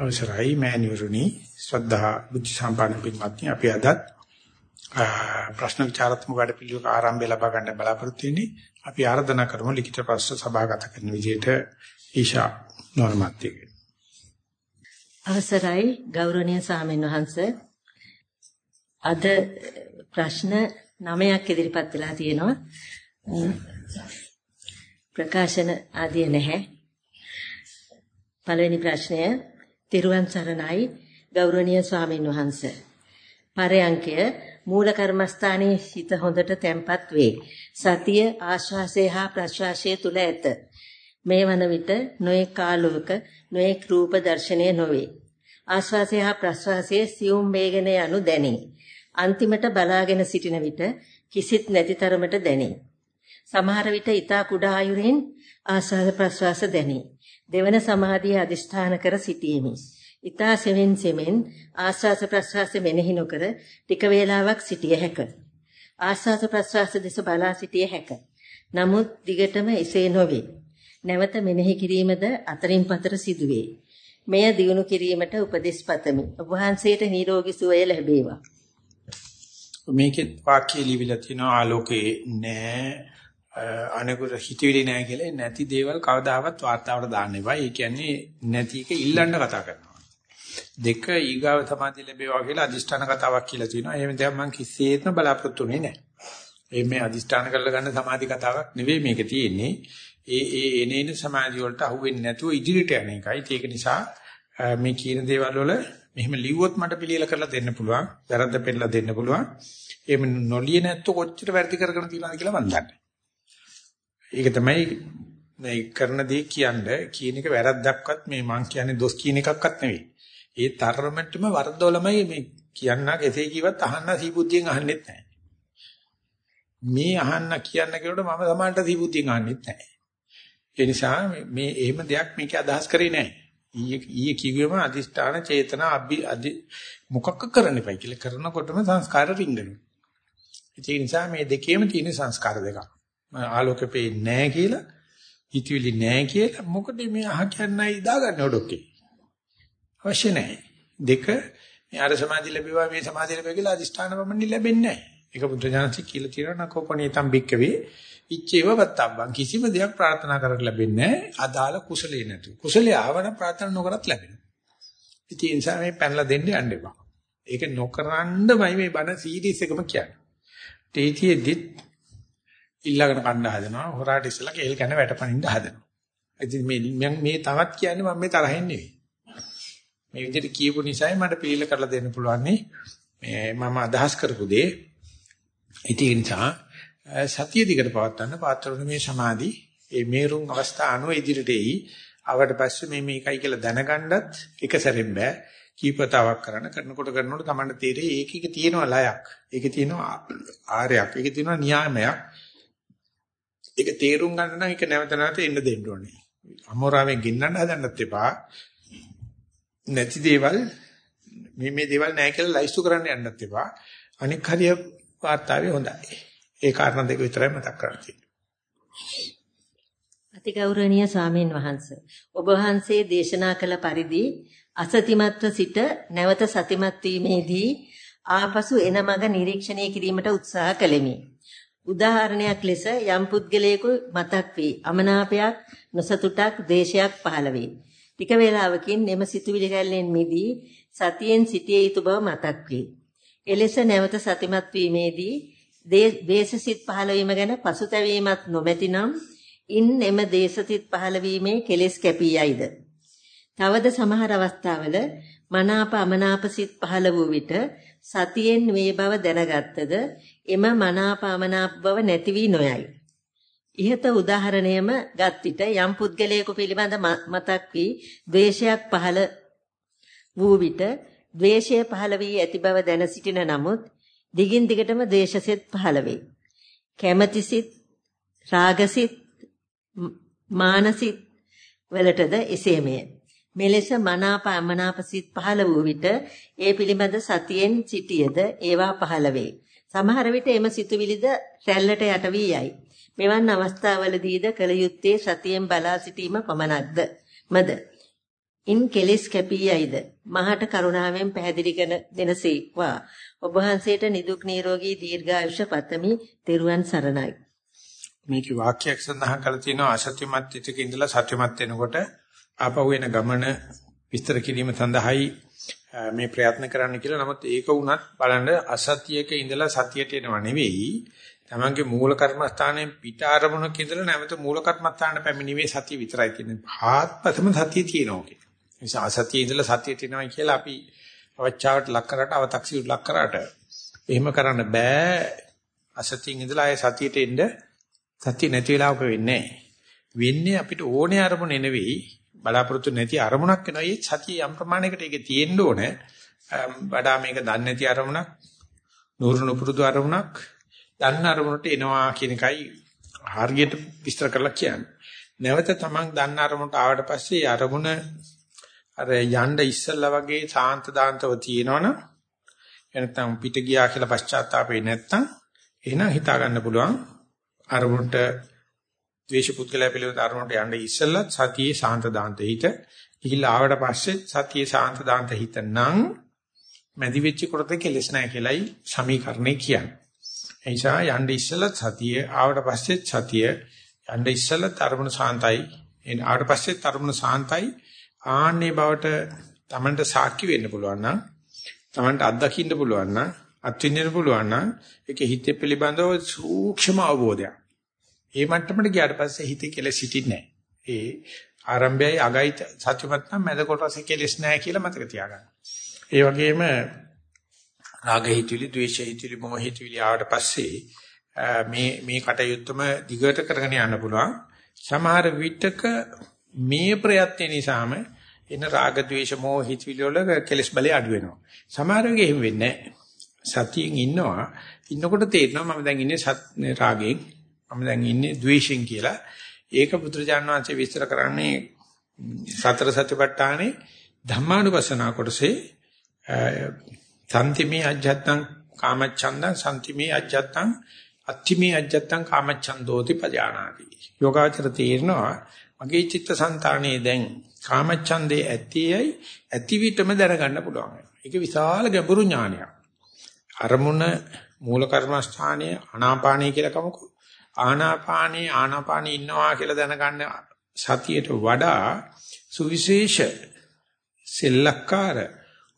අවසරයි මෑණිවරුනි ශ්‍රද්ධා බුද්ධ සම්පන්න පින්වත්නි. අපි අදත් ප්‍රශ්න විචාරත්මක වැඩ පිළිවෙලක ආරම්භය ලබා ගන්න බලාපොරොත්තු වෙන්නේ අපි ආරාධනා කරමු ලිඛිත ප්‍රශ්න සභාගත කරන විදිහට ඊෂා නෝර්මත්තික අවසරයි ගෞරවනීය සාමෙන් වහන්ස. අද ප්‍රශ්න 9ක් ඉදිරිපත් වෙලා තියෙනවා. ප්‍රකාශන ආදිය නැහැ. පළවෙනි ප්‍රශ්නය තිරුවන් සරණයි ගෞරවනීය ස්වාමින් වහන්සේ. පරයන්කය මූල කර්මස්ථානයේ හිත හොඳට තැම්පත් වේ. සතිය ආශ්වාසය හා ප්‍රශ්වාසය තුල ඇත. මේ වන විට නොඑක කාලවක නොඑක රූප දර්ශනය නොවේ. ආශ්වාසය හා ප්‍රශ්වාසයේ සියුම් වේගන යනු දැනේ. අන්තිමට බලාගෙන සිටින විට කිසිත් නැති තරමට දැනේ. සමහර විට ඊතා කුඩා ආයුරින් ආස්වාද ප්‍රශ්වාස දැනේ. දෙවන සමාධිය අදිෂ්ඨාන කර සිටීමි. ඊතා සෙවෙන් සෙමෙන් ආස්වාස ප්‍රස්වාස මෙනෙහි නොකර ටික වේලාවක් සිටිය හැක. ආස්වාස ප්‍රස්වාස දෙස බලා සිටිය හැක. නමුත් දිගටම එසේ නොවේ. නැවත මෙනෙහි කිරීමද අතරින් පතර සිදුවේ. මෙය දියුණු කිරීමට උපදෙස් පතමි. ඔබ වහන්සේට නිරෝගී සුවය ලැබේවා. මේකේ වාක්‍ය ලිවිලා තිනවා ආලෝකේ නෑ අනෙකුට හිතවිලි නැහැ කියලා නැති දේවල් කවදාවත් වාර්තාවට දාන්න එපා. ඒ කියන්නේ නැති එක ඉල්ලන්න කතා කරනවා. දෙක ඊගාව සමාධිය ලැබේවා කියලා අදිෂ්ඨාන කතාවක් කියලා තියෙනවා. එහෙම දෙයක් මම කිසිසේත්ම බලාපොරොත්තු වෙන්නේ නැහැ. ඒ මේ අදිෂ්ඨාන කරලා ගන්න සමාධි කතාවක් නෙවෙයි මේක තියෙන්නේ. ඒ ඒ එනේන සමාධිය වලට අහුවෙන්නේ නැතුව ඉදිරියට යන එකයි. ඒක නිසා මේ කියන දේවල් වල මෙහෙම ලිව්වොත් මට පිළියෙල කරලා දෙන්න පුළුවන්. වැරද්ද පෙන්නලා දෙන්න පුළුවන්. එහෙම නොලිය නැත්නම් කොච්චර වැරදි කරගෙන තියෙනවද කියලා මම දන්නේ. ඒක තමයි මේ කරන දේ කියන්නේ කියන එක වැරද්දක්වත් මේ මං කියන්නේ දොස් කියන එකක්වත් නෙවෙයි. ඒ තරමටම වරදොලමයි මේ කියන්න කෙසේ කිව්වත් අහන්න සීබුද්ධියෙන් අහන්නෙත් නැහැ. මේ අහන්න කියන්න කියනකොට මම සමානට සීබුද්ධියෙන් අහන්නෙත් නැහැ. ඒ නිසා මේ එහෙම දෙයක් මේක අදහස් කරේ නැහැ. ඊයේ ඊයේ කිව්වෙම අදිෂ්ඨාන චේතන අභි අදි මොකක්ක කරන්න එපයි කියලා කරනකොටම සංස්කාර රිංගනවා. ඒ නිසා මේ දෙකේම තියෙන සංස්කාර දෙකක්. ආලෝකෙ පේන්නේ නැහැ කියලා හිතවිලි නැහැ කියලා. මොකද මේ අහ කියන්නයි දාගන්නේ ඔඩොක්කේ. අවශ්‍ය නැහැ දෙක මේ අර සමාධි ලැබෙවා මේ සමාධි ලැබෙවා කියලා අදිෂ්ඨාන පමණි ලැබෙන්නේ නැහැ ඒක බුද්ධ ඥානසි කියලා තියෙනවා නකෝපණීතම් බික්කවේ ඉච්ඡේව වත්තබ්බං කිසිම දෙයක් ප්‍රාර්ථනා කරලා ලැබෙන්නේ නැහැ අදාළ කුසලේ නැතු කුසලයේ ආවන ප්‍රාර්ථනා නොකරත් ලැබෙනවා. ඉතින් ඒ නිසා මේ පැනලා දෙන්න යන්න එපා. ඒක නොකරන්නමයි මේ බණ සීරීස් එකම කියන්නේ. තේතියෙදිත් ඊළඟට කන්න හදනවා හොරාට ඉස්සලා කේල් කන වැටපනින්න හදනවා. ඉතින් මේ මේ තවත් කියන්නේ මම මේ තරහින් නෙවෙයි. මේ විදිහට කියපු නිසායි මට පිළිල කරලා දෙන්න පුළුවන් මේ මම අදහස් කරපු දේ. ඉතින් ඒ නිසා සතිය දිකට පවත්වන්න පාත්‍රවල මේ සමාධි ඒ මේරුම් අවස්ථා අනුව ඉදිරියට එයි. ආවට පස්සේ මේ මේකයි කියලා දැනගන්නත් එක සැරෙන් බෑ. කීපතාවක් කරන්න කරනකොට කරනකොට තමයි තේරෙන්නේ ඒකෙක තියෙනවා ලයක්. ඒකේ තියෙනවා ආරයක්. ඒකේ තියෙනවා න්‍යායමයක්. ඒක තේරුම් ගන්න නම් ඒක නැවත නැවත එන්න දෙන්න ඕනේ. අමෝරාවෙන් ගෙන්නන්න හදන්නත් එපා. නැති දේවල් මේ මේ දේවල් නැහැ කියලා ලයිස්තු කරන්න යන්නත් එපා. අනික් හරිය වාර්තාවේ හොඳයි. ඒ කාරණා දෙක විතරයි මතක් කරගන්න තියෙන්නේ. අතිගෞරවනීය ස්වාමීන් වහන්ස ඔබ වහන්සේ දේශනා කළ පරිදි අසතිමත්ව සිට නැවත සතිමත් වීමේදී ආපසු එන මඟ නිරීක්ෂණය කිරීමට උත්සාහ කළෙමි. උදාහරණයක් ලෙස යම් පුද්ගලයෙකු මතක් වී අමනාපයක් නොසතුටක් දේශයක් පහළ වේ. ටික වේලාවකින් එම සිතුවිලි රැල්ලෙන් මිදී සතියෙන් සිටිය යුතු බව මතක් වේ. එලෙස නැවත සතිමත් වීමේදී දේශසිත පහළ වීම ගැන පසුතැවීමක් නොමැතිනම් ඉන් එම දේශසිත පහළ වීමේ කෙලෙස් කැපී යයිද. තවද සමහර අවස්ථාවල මනාප අමනාප සිත් පහළ වූ විට සතියෙන් මේ බව දැනගත්තද එම මනාපමනාප බව නැති වී නොයයි. ইহත උදාහරණයම ගත් විට යම් පුද්ගලයෙකු පිළිබඳ මතක් වී ද්වේෂයක් පහළ වූ විට ද්වේෂය පහළ වී ඇති බව දැන සිටින නමුත් දිගින් දිගටම ද්වේෂසෙත් පහළ වේ. කැමැතිසිත රාගසිත මානසිත වලටද එසේමය. මෙලෙස මනාප අමනාප සිත් පහළ වූ විට ඒ පිළිබඳ සතියෙන් සිටියද ඒවා පහළ වේ. සමහර විට එම සිතුවිලිද රැල්ලට යට වී යයි. මෙවන් අවස්ථාවලදීද කල යුත්තේ සතියෙන් බලා සිටීම පමණක්ද? මද. ඉන් කෙලෙස් කැපී යයිද මහට කරුණාවෙන් පැහැදිලි කර දෙනසේක්වා ඔබ වහන්සේට නිදුක් නිරෝගී දීර්ඝායුෂ පතමි තෙරුවන් සරණයි මේකේ වාක්‍යයක් සඳහන් කරලා තියෙනවා අසත්‍යමත් ිතක ඉඳලා සත්‍යමත් වෙනකොට ආපහු එන ගමන විස්තර කිරීම සඳහායි මේ ප්‍රයත්න කරන්න කියලා. නමුත් ඒක වුණත් බලන්න අසත්‍යයක ඉඳලා සතියට එනවා නෙවෙයි. තමන්ගේ මූල කර්මස්ථානයෙන් පිට ආරමුණක ඉඳලා නැවත මූල කර්මස්ථානට පැමිණීමේ සතිය විතරයි තියෙන්නේ. ආත්මතම සතිය තියෙනවා කියන්නේ. ඒ නිසා අසතියේ ඉඳලා සතියට එනවා කියලා අපි අවචාවට ලක් කරාට අව탁සියට ලක් කරාට එහෙම කරන්න බෑ. අසතියෙන් ඉඳලා ආය සතියට එන්න සතිය නැති වෙලාවක වෙන්නේ වෙන්නේ අපිට ඕනේ අරමුණ නෙවෙයි බලාපොරොත්තු නැති අරමුණක් වෙනවා. ඒ සතිය යම් ප්‍රමාණයකට ඒකේ තියෙන්න ඕනේ. වඩා මේක දන්නේ නැති අරමුණක්, නూరుණු පුරුදු අරමුණක්, දන්න අරමුණට එනවා කියන එකයි හරියට විස්තර කරලා කියන්නේ. නැවත තමන් දන්න අරමුණට ආවට පස්සේ අරමුණ අර යන්න ඉස්සල්ලා වගේ සාන්ත දාන්තව තියෙනවනම් එනතම් පිට ගියා කියලා පශ්චාත්තාපේ නැත්තම් එහෙනම් හිතා ගන්න පුළුවන් අරමුණට ද්වේෂ පුද්ගලයා පිළිබඳ අරමුණට යන්න ඉස්සෙල්ලා සතියේ සාන්ත දාන්ත හිත. ගිහිල්ලා ආවට පස්සේ සතියේ සාන්ත දාන්ත හිත නම් මැදි වෙච්ච කොට කෙලස් නැහැ කියලයි සමීකරණේ කියන්නේ. ඒ නිසා යන්න ඉස්සෙල්ලා සතියේ ආවට පස්සේ සතිය යන්න ඉස්සෙල්ලා තරමුණ සාන්තයි. එන ආවට පස්සේ තරමුණ සාන්තයි. ආන්නේ බවට Tamanට සාක්ෂි වෙන්න පුළුවන් නම් Tamanට අත්දකින්න පුළුවන් නම් අත්විඳින්න පුළුවන් නම් ඒකේ හිතේ පිළිබඳව සූක්ෂම අවබෝධයක්. ඒ මට්ටමට ගියාට පස්සේ හිතේ කෙලෙස් හිටින්නේ නැහැ. ඒ ආරම්භයයි අගයි සත්‍යමත් නම් මැද කොටසේ කෙලෙස් නැහැ කියලා මතක තියාගන්න. ඒ වගේම රාග හිතුවිලි, ද්වේෂ හිතුවිලි, මොහ හිතුවිලි ආවට පස්සේ මේ මේ කටයුත්තම දිගට කරගෙන යන්න පුළුවන්. සමහර විටක මේ ප්‍රයත්න නිසාම එන රාග ද්වේෂ මොහ හිතවිලි වල කෙලස් බලය අඩු වෙනවා. සමහර වෙලෙ එහෙම වෙන්නේ නැහැ. සතියෙන් ඉන්නවා. ඉන්නකොට තේරෙනවා මම දැන් ඉන්නේ රාගයෙන් මම දැන් ඉන්නේ ද්වේෂෙන් කියලා. ඒක පුත්‍රජාන වහන්සේ විස්තර කරන්නේ සතර සතිපට්ඨානේ ධම්මානුපස්සනා කොටසේ සම්තිමේ අජ්ජත්තං කාමච්ඡන්දං සම්තිමේ අජ්ජත්තං අත්තිමේ අජ්ජත්තං කාමච්ඡන්දෝති පජානාති. යෝගාචර තීරණවා මගේ චිත්තසංතානයේ දැන් කාමච්ඡන්දේ ඇතියයි ඇති විටම දැනගන්න පුළුවන්. ඒක විශාල ගැඹුරු ඥානයක්. අරමුණ මූල කර්මස්ථානයේ අනාපානයි කියලා කමකෝ. ආනාපානේ ආනාපානේ ඉන්නවා කියලා දැනගන්න සතියට වඩා සුවිශේෂ සෙල්ලක්කාර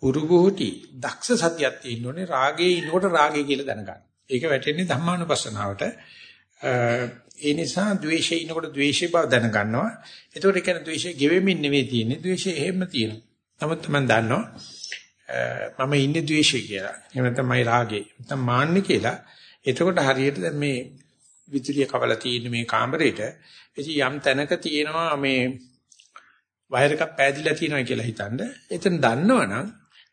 උරුගෝටි දක්ෂ සතියක් තියෙන්න ඕනේ රාගේ ඉන්නකොට රාගේ කියලා දැනගන්න. ඒක වැටෙන්නේ ධම්මානුපස්සනාවට. ඒ නිසා ද්වේෂේ ඉන්නකොට ද්වේෂේ බව දැනගන්නවා. ඒතකොට ඒ කියන්නේ ද්වේෂේ ගෙවෙමින් නෙවෙයි තියෙන්නේ. ද්වේෂේ එහෙම තියෙනවා. නමුත් මම දන්නවා මම ඉන්නේ ද්වේෂේ කියලා. එහෙම නැත්නම් මයි රාගේ. නැත්නම් මාන්නේ කියලා. එතකොට හරියට දැන් මේ විදුලිය කවලා තියෙන මේ කාමරේට ඉතින් යම් තැනක තියෙනවා මේ වයර් එකක් පෑදිලා තියෙනවා කියලා හිතනද එතන දන්නවනම්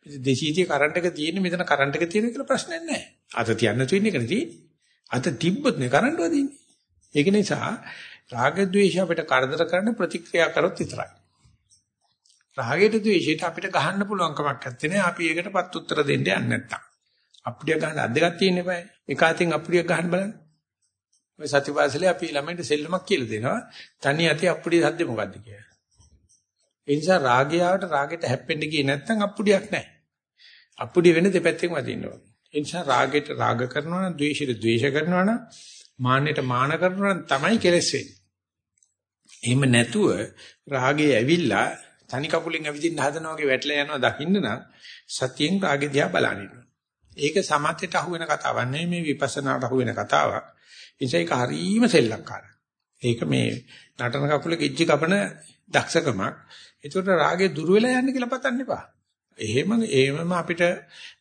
230 කරන්ට් එක තියෙන්නේ මෙතන කරන්ට් එක තියෙන කියලා ප්‍රශ්නයක් නැහැ. අත තියන්න තියෙන එක නෙදී. අත තිබ්බොත් නේ කරන්ට් වදින්නේ. ඒක නිසා රාග ద్వේෂ අපිට කරදර කරන ප්‍රතික්‍රියා කරොත් විතරයි. රාගයට ද්වේෂයට අපිට ගහන්න පුළුවන් කමක් නැත්තේ අපි ඒකටපත් උත්තර දෙන්න යන්නේ නැත්තම්. අප්පුඩිය ගන්න අද්දගක් තියෙන්න eBay. එක අතින් අප්පුඩියක් ගහන්න බලන්න. ඔය සතිපාසලේ අපි ළමයින්ට සෙල්ලමක් කියලා දෙනවා. තනි යති අප්පුඩිය සද්ද මොකද්ද කියලා. ඒ නිසා රාගයාවට රාගෙට හැප්පෙන්න ගියේ නැත්නම් අප්පුඩියක් නැහැ. අප්පුඩිය වෙන දෙපැත්තෙන් වදින්න ඕනේ. ඒ නිසා රාගෙට රාග කරනවා නම් ද්වේෂෙට ද්වේෂ කරනවා නම් මාන්නෙට මාන කරනවා නම් තමයි කෙලස් වෙන්නේ. එහෙම නැතුව රාගේ ඇවිල්ලා තනි කකුලෙන් ඇවිදින්න හදනවා වගේ වැටලා යනවා දකින්න නම් සතියෙන් රාගේ දිහා බලන්න ඒක සමතේට අහු වෙන කතාවක් නෙමෙයි මේ විපස්සනාට අහු වෙන කතාවක්. නිසා ඒක හරීම සෙල්ලක්කාරයි. ඒක මේ නටන කකුල කිච්චි කපන දක්ෂකමක්. ඒකට රාගේ දුර වෙලා යන්න කියලා පතන්න එපා. එහෙම එහෙමම අපිට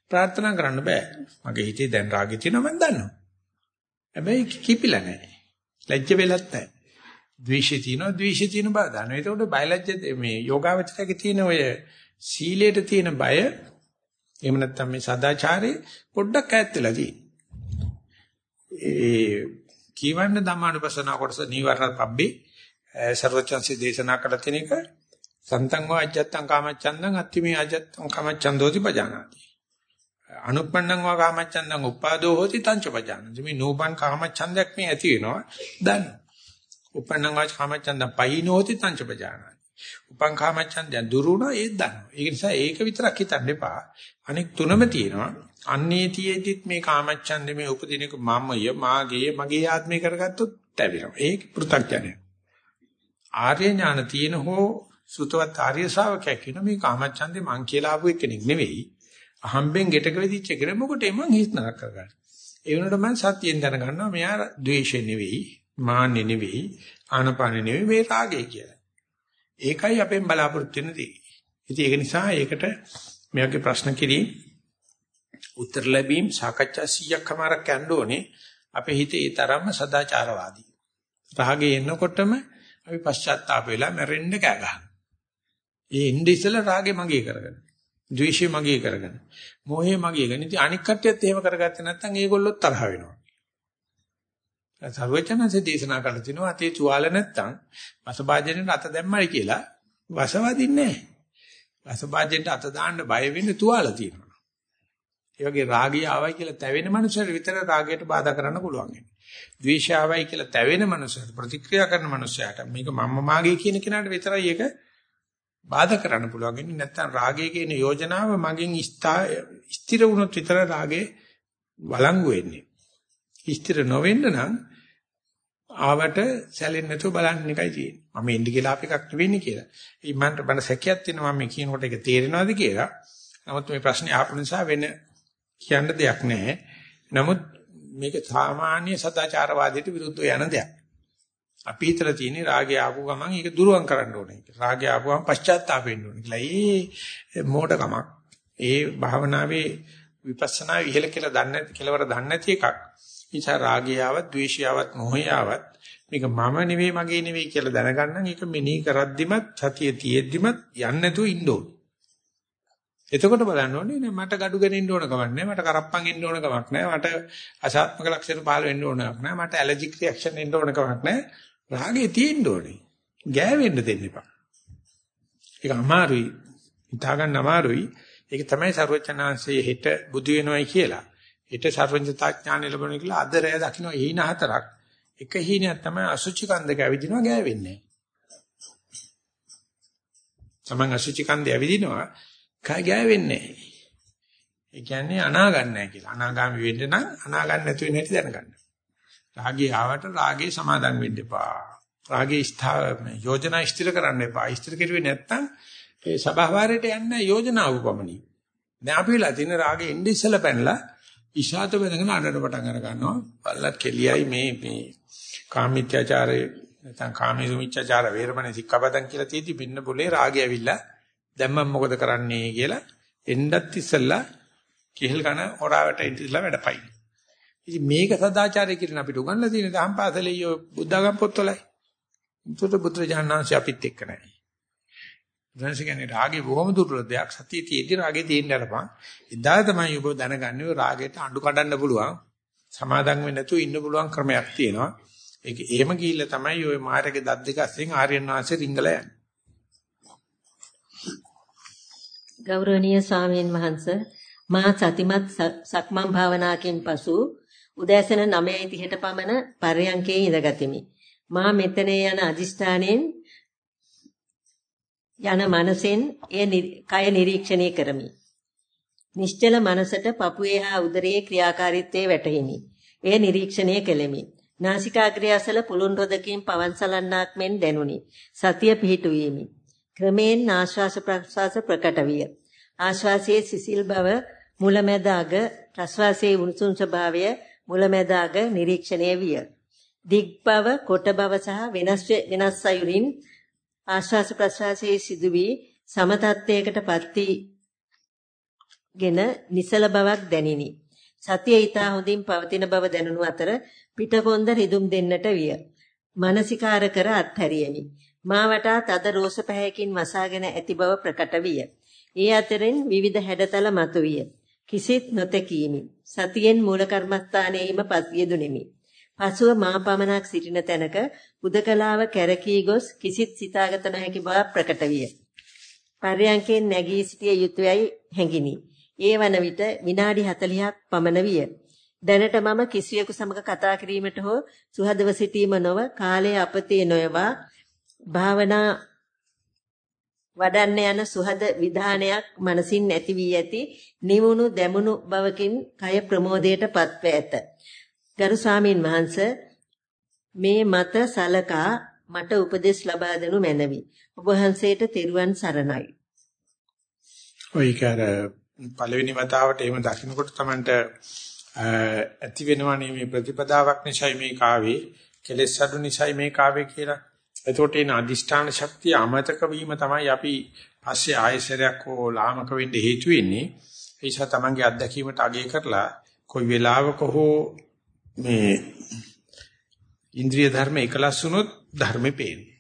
ප්‍රාර්ථනා කරන්න බෑ. මගේ හිතේ දැන් රාගේ තියෙනවා මම දන්නවා. හැබැයි කිපිලා නැහැ. ලැජ්ජ වෙලත් නැහැ. ද්වේෂය තියෙනවා ද්වේෂය තියෙන බව දන්නවා. ඒකට බයලජ්‍ය මේ යෝගාවචරයේ තියෙන ඔය සීලයට තියෙන බය එහෙම නැත්නම් මේ සදාචාරේ පොඩ්ඩක් ඈත් වෙලා තියෙනවා. ඒ කීවන්න ධම්මානුපස්සන කොටස නීවරණ පබ්බේ සර්වචන්සි දේශනා කළ තැනක සන්තං වා අජත්තං කාමච්ඡන්දං අත්තිමේ අජත්තං කාමච්ඡන්දෝති පජානාති අනුප්පන්නං වා කාමච්ඡන්දං උපාදෝ හෝති තංච පජානාති මේ නෝපන් කාමච්ඡන්දයක් මේ ඇති වෙනවා දන්න උප්පන්නං වා කාමච්ඡන්දං පහිනෝති තංච පජානාති උපං කාමච්ඡන්දය දුරුණා ඒත් දන්නවා. ඒක නිසා ඒක විතරක් හිතන්න එපා. අනෙක් තුනම තියෙනවා. අන්නේ තියේදිත් මේ කාමච්ඡන්දේ මේ උපදිනක මමය මාගේ මගේ ආත්මය කරගත්තොත් තැවෙනවා. ඒක පෘථග්ජනය. ආර්ය ඥාන තියෙන හෝ සුතවත් ආර්ය ශාවකයෙක් කියන මේ කාමච්ඡන්දේ මං කියලා ආපු කෙනෙක් නෙවෙයි. අහම්බෙන් ගෙටක වෙදිච්ච කෙනෙක් මොකටද මං හිත නරක කරගන්නේ. ඒ වුණාට මං සත්‍යයෙන් දැනගන්නවා මෙයා ද්වේෂය නෙවෙයි, මාන්නේ නෙවෙයි, ආනපානෙ නෙවෙයි මේ රාගය කියලා. ඒකයි අපෙන් බලාපොරොත්තු වෙන දේ. ඉතින් ඒක නිසා ඒකට මෙයාගේ ප්‍රශ්න කිරීම උත්තර ලැබීම සාකච්ඡා 100ක් කමාරක් යන්න ඕනේ. අපේ හිතේ ඒ තරම්ම සදාචාරවාදී. රාගේ එනකොටම අපි පශ්චාත්තාප වෙලා මැරෙන්න කෑ ගහනවා. ඒ ඉන්නේ ඉස්සලා රාගේ මගේ කරගෙන. ද්වේෂය මගේ කරගෙන. මෝහය මගේ කරගෙන. ඉතින් අනික් කට්ටියත් එහෙම කරගත්තේ නැත්නම් ඒගොල්ලොත් තරහ වෙනවා. සර්වචනන්සේ දේශනා කරලා තිනවා අතේ තුවාල නැත්තම් වසභාජනෙට අත දැම්මයි කියලා වසවදින්නේ නැහැ. වසභාජනෙට අත දාන්න බය වෙන්නේ තුවාල තියෙනවා. ඒ වගේ රාගය ආවයි කියලා තැවෙන මනුස්සයෙක් විතර රාගයට බාධා කරන්න පුළුවන්. ද්වේෂය ආවයි කියලා තැවෙන මනුස්සයෙක් ප්‍රතික්‍රියා කරන මනුස්සයාට මේක මම්ම මාගේ කියන කෙනාට විතරයි ඒක බාධා කරන්න පුළුවන්. ඉන්නේ නැත්තම් රාගය කියන යෝජනාව මගෙන් ස්ථිර වුණොත් විතර රාගේ වළංගු වෙන්නේ. ස්ථිර නොවෙන්න නම් ආවට සැලෙන්නේ නැතුව බලන්න එකයි තියෙන්නේ. මම එන්නේ කියලා අප එකක් නෙවෙන්නේ කියලා. ඊමන්ට බන සැකයක් තියෙනවා මම කියනකොට ඒක තේරෙනවද කියලා. නමුත් මේ ප්‍රශ්නේ ආපු නිසා වෙන කියන්න දෙයක් නැහැ. නමුත් මේක සාමාන්‍ය සදාචාරවාදයට විරුද්ධව යන දෙයක්. අපි හිතලා තියෙන්නේ රාගය ආපු ගමන් ඒක දුරුවන් කරන්න ඕනේ කියලා. රාගය ආපුවම පශ්චාත්තාප වෙන්න ඕනේ කියලා. ඒ මෝඩකමක්. ඒ භාවනාවේ විපස්සනා ඉහළ කියලා දන්නේ කෙලවර දන්නේ නැති එකක්. නිසා රාගය ආවත්, ද්වේෂය ආවත්, මොහය ආවත් මේක මම නෙවෙයි මගේ නෙවෙයි කියලා දැනගන්න ඒක මෙනෙහි කරද්දිමත් සතිය තියෙද්දිමත් යන්නේ නැතුව ඉන්න ඕනේ. එතකොට බලන්න ඕනේ නේ මට gadu ගෙනින්න ඕන කමක් නැහැ මට කරප්පන් ඉන්න ඕන කමක් නැහැ මට අසාත්මක ලක්ෂණ පහළ වෙන්න ඕන කමක් නැහැ මට ඇලර්ජික් රියැක්ෂන් එන්න ඕන කමක් නැහැ රාගේ තියෙන්න ඕනේ. ගෑවෙන්න දෙන්න එපා. ඒක අමාරුයි. හිතා ගන්න අමාරුයි. ඒක තමයි ਸਰවචනාංශයේ හෙට බුදු වෙනවයි කියලා. ඊට සර්වඥතා ඥාන ලැබුණා කියලා අද රැය දකින්න හීන හතරක්. එක හීනයක් තමයි අසුචි කන්දක ඇවිදිනවා ගෑවෙන්නේ. තමන් අසුචි කන්දේ ඇවිදිනවා. කය ගෑවෙන්නේ. ඒ කියන්නේ අනාගන්නේ නැහැ කියලා. අනාගාමි වෙන්න නම් අනාගන්න නැතු වෙන හැටි දැනගන්න. රාගය ආවට රාගේ සමාදන් වෙන්න එපා. රාගේ ස්ථා යෝජනා ස්ථිර කරන්න එපා. ස්ථිර කෙරුවේ නැත්නම් ඒ සභාවාරයට යන්න යෝජනාව උපමණි. දැන් අපි වෙලා තියෙන රාගේ ඉන්නේ ඉස්සලා පැනලා ඉෂාත වෙනගෙන අඬන පටන් අර ගන්නවා. බල්ලත් කෙලියයි මේ මේ කාමීත්‍යාචාරය නැත්නම් කාමීසුමිච්ඡාචාර වේරමණේ සික්කපදන් කියලා තියෙදි පින්න બોලේ රාගය ඇවිල්ලා දැන් මම මොකද කරන්නේ කියලා එන්නත් ඉස්සෙල්ලා කිහිල් කන හොරාවට ඉඳලා වැඩපයි. ඉතින් මේක සදාචාරය කියන අපිට උගන්ලා තියෙන දහම් පාසලේ බුද්ධඝම් පොත්වලයි. උන්ට බුදුරජාණන්සේ අපිත් එක්ක නැහැ. දැනස කියන්නේ රාගේ බොහොම දුර්වල දෙයක්. සතිය තියෙද්දි රාගේ තියෙන්න යනපන්. එදා තමයි ඔබ දැනගන්නේ රාගයට අඬු කඩන්න පුළුවන්. සමාදම් වෙන්න නැතුව ඉන්න පුළුවන් ක්‍රමයක් තියෙනවා. ඒක එහෙම ගිහිල්ලා තමයි ওই මාර්ගයේ දත් දෙක අස්සෙන් ආර්යයන් වහන්සේ රිංගලා යන්නේ. ගෞරවනීය ස්වාමීන් වහන්ස මා සතිමත් සක්මන් භාවනාවකින් පසු උදෑසන 9:30ට පමණ පර්යංකේ ඉඳගතිමි. මා මෙතන යන අදිෂ්ඨානයෙන් යන මනසෙන් එය කය නිරීක්ෂණය කරමි. නිශ්චල මනසට පපුවේ හා උදරයේ ක්‍රියාකාරීත්වයේ වැටහිනි. එය නිරීක්ෂණය කෙලෙමි. නාසිකාග්‍රය අසල පුළුන් රොදකින් පවන් සලන්නාක් මෙන් දැනුනි. සතිය පිහිටුවීමි. ක්‍රමයෙන් ආශ්වාස ප්‍රශ්වාස ප්‍රකට විය. ආශ්වාසයේ සිසිල් බව මුලැමැද අග ප්‍රශ්වාසයේ උණුසුම් ස්වභාවය මුලැමැද අග නිරීක්ෂණය විය. දිග් බව කොට බව සහ වෙනස් වෙනස් අයුරින් ආශ්වාස ප්‍රශ්වාසයේ සිදුවී සමතත්වයකට පත්ති ගෙන නිසල බවක් දැනිනි. සතිය ඊතා හොඳින් පවතින බව දැනුණු අතර පිටකොන්ද රිදුම් දෙන්නට විය. මානසිකාර කර අත්හැරියෙමි. මා වටා තද රෝස පැහැයකින් වසාගෙන ඇති බව ප්‍රකට විය. ඒ අතරින් විවිධ හැඩතල මතුවිය. කිසිත් නොතකීමි. සතියෙන් මූල කර්මස්ථානයේම පස්යෙදුනිමි. පසුව මා පමණක් සිටින තැනක උදකලාව කැරකී ගොස් කිසිත් සිතාගත නොහැකි බව ප්‍රකට විය. පර්යංකෙන් නැගී සිටිය යුතුයයි හැඟිනි. ඒ වන විට විනාඩි 40ක් පමණ විය. දැනට මම කිසියෙකු සමග කතා කිරීමට හෝ සුහදව සිටීම නොව කාලය අපතේ නොයවා භාවනා වඩන්න යන සුහද විධානයක් මනසින් ඇති වී ඇති නිවුණු දැමුණු බවකින් කය ප්‍රමෝදයට පත්ව ඇත. ගරු ස්වාමින් වහන්සේ මේ මත සලකා මට උපදෙස් ලබා දෙනු මැනවි. ඔබ වහන්සේට තෙරුවන් සරණයි. ඔය කර පළවෙනි වතාවට එහෙම දකින්නකොට Tamanට ඇති වෙනවනේ මේ ප්‍රතිපදාවක් නිසායි මේ කාවේ කෙලෙස් අඩු නිසායි මේ කාවේ කියලා. එතකොට එන අදිෂ්ඨාන ශක්තිය අමතක වීම තමයි අපි පස්සේ ආයසරයක් හෝ ලාමක වෙන්න හේතු වෙන්නේ. ඒ නිසා Tamanගේ අත්දැකීමට අගය කරලා කොයි වෙලාවක හෝ මේ ඉන්ද්‍රිය ධර්ම එකලස් වුණොත් ධර්මෙ පේන්නේ.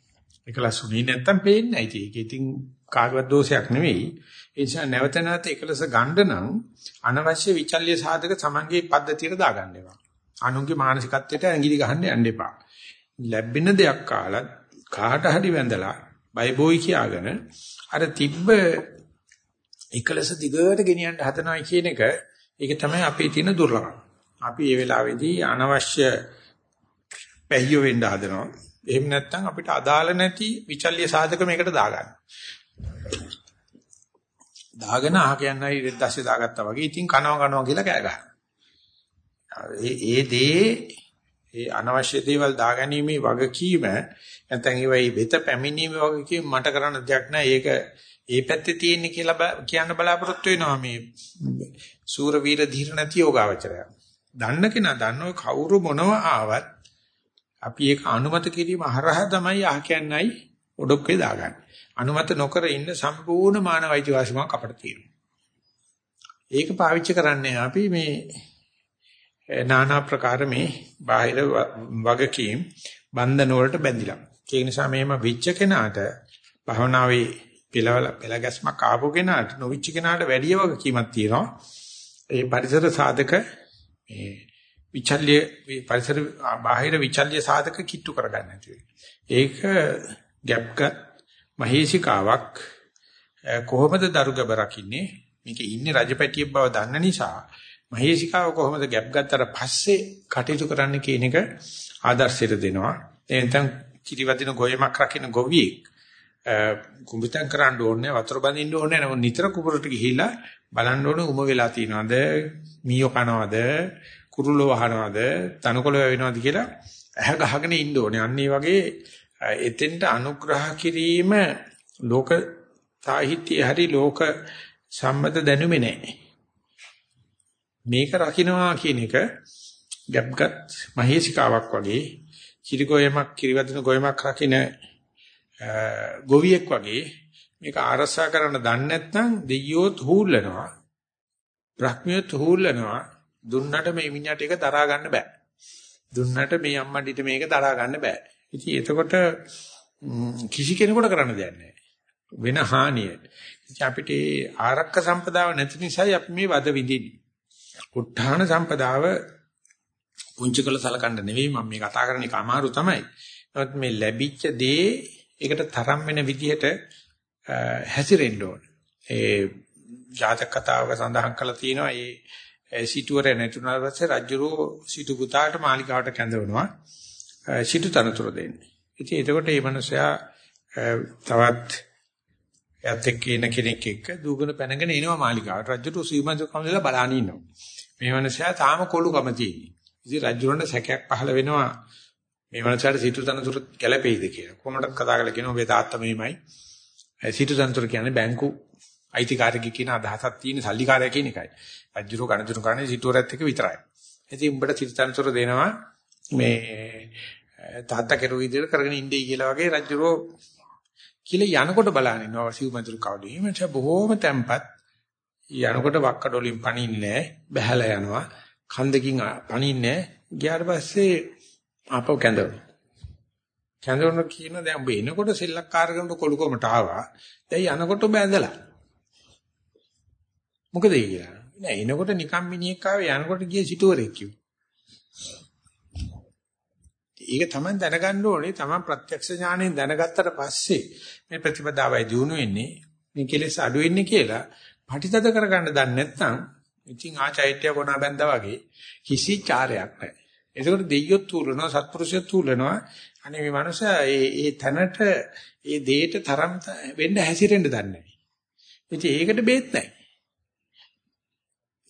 එකලස් වුණේ නැත්තම් පේන්නේ නැහැ. ඒක ඉතින් කාගවත් දෝෂයක් නෙවෙයි. ඒ නිසා නැවත නැවත එකලස ගන්න නම් අනවශ්‍ය විචල්්‍ය සාධක තමන්ගේ පද්ධතියට දාගන්න එපා. අනුන්ගේ මානසිකත්වයට ඇඟිලි ගහන්න යන්න එපා. ලැබෙන දෙයක් කාලා කාට හරි වැඳලා බයිබෝයි කියාගෙන අර තිබ්බ එකලස දිගට ගෙනියන්න හදනවා කියන එක ඒක තමයි අපේ තියෙන දුර්ලභම. අපි මේ වෙලාවේදී අනවශ්‍ය පැහිය වෙන්න හදනවා. එහෙම නැත්නම් අපිට අදාළ නැති විචල්්‍ය සාධක මේකට දාගන්න. දාගෙන අහ කියන්නයි රෙද්දස්සේ දාගත්තා වගේ ඉතින් කනවා කනවා කියලා කෑ ගහනවා. ඒ ඒ දේ ඒ අනවශ්‍ය දේවල් දාගැනීමේ වගකීම නැත්නම් ඒවයි වෙත පැමිණීමේ වගකීම මට කරන්න දෙයක් නැහැ. ඒක ඒ පැත්තේ තියෙන්නේ කියලා කියන්න බලාපොරොත්තු වෙනවා මේ සූර වීර ධීර නැති යෝගාවචරය. දන්න කෙනා දන්නව කවුරු මොනව ආවත් අපි ඒක අනුමත කිරීම හරහා තමයි අහ කියන්නයි ඔඩොක්කේ දාගන්නේ. අනුමත නොකර ඉන්න සම්පූර්ණ මානව අයිතිවාසිකමක් අපිට තියෙනවා. ඒක පාවිච්චි කරන්නේ අපි මේ নানা ප්‍රකාර මේ බාහිර වගකීම් බන්ධන වලට බැඳිලා. ඒ නිසා මේම විච්ච කෙනාට භවනාවේ පෙළවල පෙළගැස්මක් ආපු කෙනාට නොවිච්ච කෙනාට වැඩි වගකීමක් තියෙනවා. ඒ පරිසර සාධක මේ විචල්්‍ය පරිසර බාහිර විචල්්‍ය සාධක කිට්ටු කරගන්න නැති ඒක ගැප්ක මහේසිකාවක් කොහොමද දරුගබ රකින්නේ? මේක ඉන්නේ රජපැටියෙක් බව දන්න නිසා මහේසිකාව කොහොමද ගැප් ගත්තට පස්සේ කටයුතු කරන්න කියන එක ආදර්ශයට දෙනවා. එතෙන් කිරිවදින ගොයමක් රකින්න ගොවියෙක් කුඹිතම් කරන්න ඕනේ වතුර බඳින්න ඕනේ නම නිතර කුඹරට ගිහිලා බලන්න ඕනේ උම වෙලා තියනවද මීයෝ කනවද කුරුල්ලෝ වහනවද තනකොළ වැවෙනවද කියලා ඇහ ගහගෙන ඉන්න ඕනේ අන්න ඒ වගේ එතෙන්ට අනුග්‍රහ කිරීම ලෝක සාහිත්‍යයේ හරි ලෝක සම්මත දැනුමේ නැහැ. මේක රකින්නවා කියන එක ගැප්ගත් මහේසිකාවක් වගේ කිරිගොයමක් කිරිවදින ගොයමක් රකින්න ගොවියෙක් වගේ මේක ආරසා කරන්න දන්නේ නැත්නම් දෙයියොත් හූල්ලනවා බ්‍රහ්මියොත් හූල්ලනවා දුන්නට මේ මිනිහට ඒක දරා ගන්න බෑ දුන්නට මේ අම්මන්ඩිට මේක දරා ගන්න බෑ ඉතින් එතකොට කිසි කෙනෙකුට කරන්න දෙයක් නැහැ. වෙන හානිය. ඉතින් අපිට ආරක්ක සම්පදාව නැති නිසායි අපි මේ වද විඳින්නේ. උත්හාන සම්පදාව පුංචි කළ සලකන්න නෙවෙයි මම මේ කතා කරන්නේ අමාරු තමයි. නමුත් මේ ලැබිච්ච දේ ඒකට තරම් වෙන විදිහට හැසිරෙන්න ඕන. ඒ ජාතක කතාවක සඳහන් කරලා තියෙනවා ඒ සිටුවරේ නැතුණාට පස්සේ රජුරෝ සිටු පුතාට මාලිකාවට කැඳවනවා. සිටු තනතුර දෙන්නේ. ඉතින් එතකොට මේ මනුස්සයා තවත් එයත් එක්ක ඉන කෙනෙක් එක්ක දුගන පැනගෙන එනවා මාලිකාවට. රජුට සීමන්ත කමදලා බලන්න ඉන්නවා. මේ මනුස්සයා තාම කොළුකම තියෙන්නේ. ඉතින් රජුරන්ට සැකයක් පහළ වෙනවා. මේ මනුස්සයාට සිටු තනතුර ගැලපෙයිද කියලා. කොහොමද කතා කරලා කියනවා මේ තාත්තා මෙහිමයි. සිටු තනතුර කියන්නේ බැංකු අයිතිකාරකෙක් කියන අදහසක් තියෙන සල්ලිකාරය කියන එකයි. රජුරෝ ගණතුරු කරන්නේ සිටුවරත් එක්ක විතරයි. ඉතින් උඹට සිටු තනතුර දෙනවා මේ තාත්තා කෙරුව විදිහට කරගෙන ඉන්නේ කියලා වගේ රජුරෝ කියලා යනකොට බලන ඉන්නවා සිව්මතුරු කවුද එමෙච්ච බොහෝම තැම්පත් යනකොට වක්කඩ වලින් පණින්නේ බහැලා යනවා කන්දකින් පණින්නේ ගියාට පස්සේ ආපහු කැඳවනවා. කැඳවන කියන දැන් ඔබ එනකොට සෙල්ලක්කාරකමට කොළුකොමට ආවා. දැන් යනකොට ඔබ ඇඳලා. මොකද ඒ කියලා? නෑ එනකොට නිකම් මිනිහෙක් ආවේ යනකොට ගියේ සිටුවරෙක් කිව්වා. ඒක තමයි දැනගන්න ඕනේ. තමයි ප්‍රත්‍යක්ෂ ඥාණයෙන් දැනගත්තට පස්සේ මේ ප්‍රතිපදාවයි දිනු වෙන්නේ. මේ කෙලෙස් අඩු වෙන්නේ කියලා පටිතද කරගන්න දන්නේ නැත්නම් ඉතින් ආචෛත්‍ය කොනා බැඳා වගේ කිසි චාරයක් නැහැ. ඒකෝට දෙයියොත් තුලනවා සත්පුරුෂයොත් තුලනවා අනේ මේ මනුස්සයා ඒ ඒ තැනට ඒ දෙයට තරම් වෙන්න හැසිරෙන්න දන්නේ නැහැ. ඉතින් ඒකට බේත් නැහැ.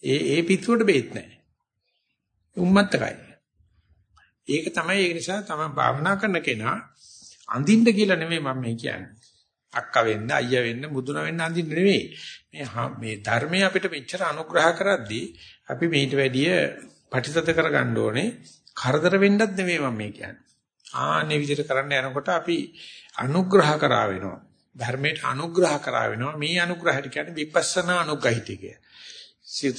ඒ ඒ පිටුවට බේත් නැහැ. උම්මත්තකයි. ඒක තමයි ඒ නිසා තමයි භාවනා කරන කෙනා අඳින්න කියලා නෙමෙයි මම මේ කියන්නේ. අක්කා වෙන්න, අයියා වෙන්න, මුදුන වෙන්න අඳින්න නෙමෙයි. මේ මේ ධර්මයේ අපිට මෙච්චර අනුග්‍රහ කරද්දී අපි මේට වැඩිය පටිසත කරගන්න ඕනේ. කරදර වෙන්නත් නෙමෙයි මම මේ කියන්නේ. ආන්නේ විදිහට කරන්න යනකොට අපි අනුග්‍රහ කරා වෙනවා. ධර්මයට අනුග්‍රහ කරා වෙනවා. මේ අනුග්‍රහයට කියන්නේ විපස්සනා අනුග්‍රහිතය කිය.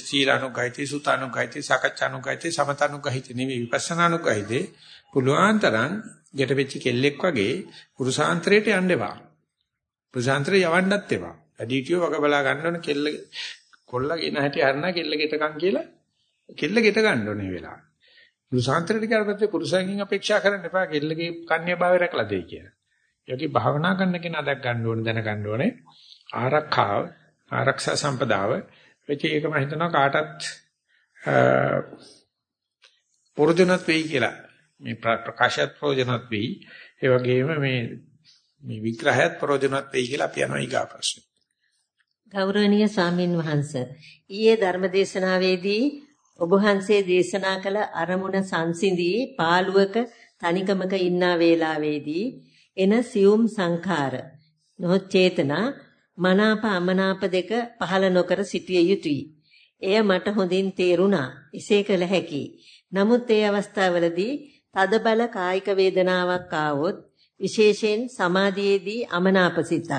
සීලානුග්‍රහිතය, සුතානුග්‍රහිතය, සකච්ඡානුග්‍රහිතය, සමතානුග්‍රහිතය නෙමෙයි විපස්සනානුග්‍රහිතේ. පුළුවන් තරම් ගැට වෙච්ච කෙල්ලෙක් වගේ පුරුෂාන්තරයට යන්න එපා. පුරුෂාන්තරය යවන්නත් එපා. ඇඩිටියෝ වග බලා ගන්න ඕන කෙල්ල කොල්ලගෙන හැටි හරනා කෙල්ල ගෙටකම් කියලා කෙල්ල ගෙට ගන්න ඕනේ වෙලාව. පුරුෂාන්තරයට කරපත්තේ පුරුෂයන්ගෙන් අපේක්ෂා කරන්න එපා කෙල්ලගේ කන්‍ය භාවය රැකලා දෙයි කියලා. යෝගී භාවනා කරන කෙනා දැක් ගන්න ඕනේ දැන ගන්න ඕනේ ආරක්ෂාව ආරක්ෂා සම්පදාව වෙච්ච එක මම හිතනවා කාටත් ප්‍රයෝජනවත් වෙයි කියලා. මේ ප්‍රකාශයත් ප්‍රයෝජනවත් වෙයි. ඒ වගේම මේ මේ විග්‍රහයත් ප්‍රයෝජනවත් වෙයි කියලා අපි යනවා ඊගා ප්‍රශ්නේ. ගෞරවනීය සාමින් වහන්ස ඊයේ ධර්මදේශනාවේදී ඔබ වහන්සේ දේශනා කළ අරමුණ සංසිඳී පාළුවක තනිකමක ඉන්නා වේලාවේදී එන සියුම් සංඛාර නොචේතනා මනාප අමනාප දෙක පහළ නොකර සිටිය යුතුය. එය මට හොඳින් තේරුණා. එසේ කළ හැකියි. නමුත් ඒ අවස්ථාවලදී තදබල කායික වේදනාවක් ආවොත් විශේෂයෙන් සමාධියේදී අමනාප සිතක්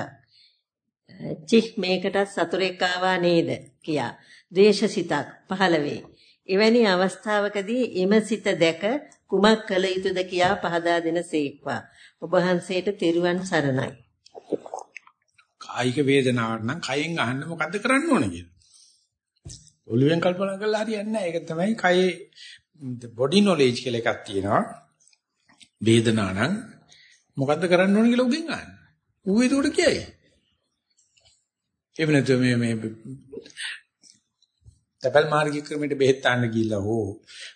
චිහ් මේකට සතුරෙක් ආවා නේද කියා ද්වේෂසිතක් පහළ වේ. එවැනි අවස්ථාවකදී එම සිත දැක කුමක් කළ යුතුද කියා පහදා දෙනසේක්වා. ඔබ වහන්සේට තෙරුවන් සරණයි. කායික වේදනාවක් නම් කයෙන් අහන්න මොකද්ද කරන්න ඕන කියලා. ඔළුවෙන් කල්පනා කරලා හරියන්නේ නැහැ. ඒක තමයි කයේ බොඩි නොලෙජ් කියලා එකක් තියෙනවා. වේදනාව නම් මොකද්ද කරන්න ඕන කියලා උගෙන් අහන්න. ඌ ඒකට කියයි. එහෙම නැත්නම් මේ මේ තපල් මාර්ගික ක්‍රමයට බෙහෙත් ගන්න ගිහිල්ලා හෝ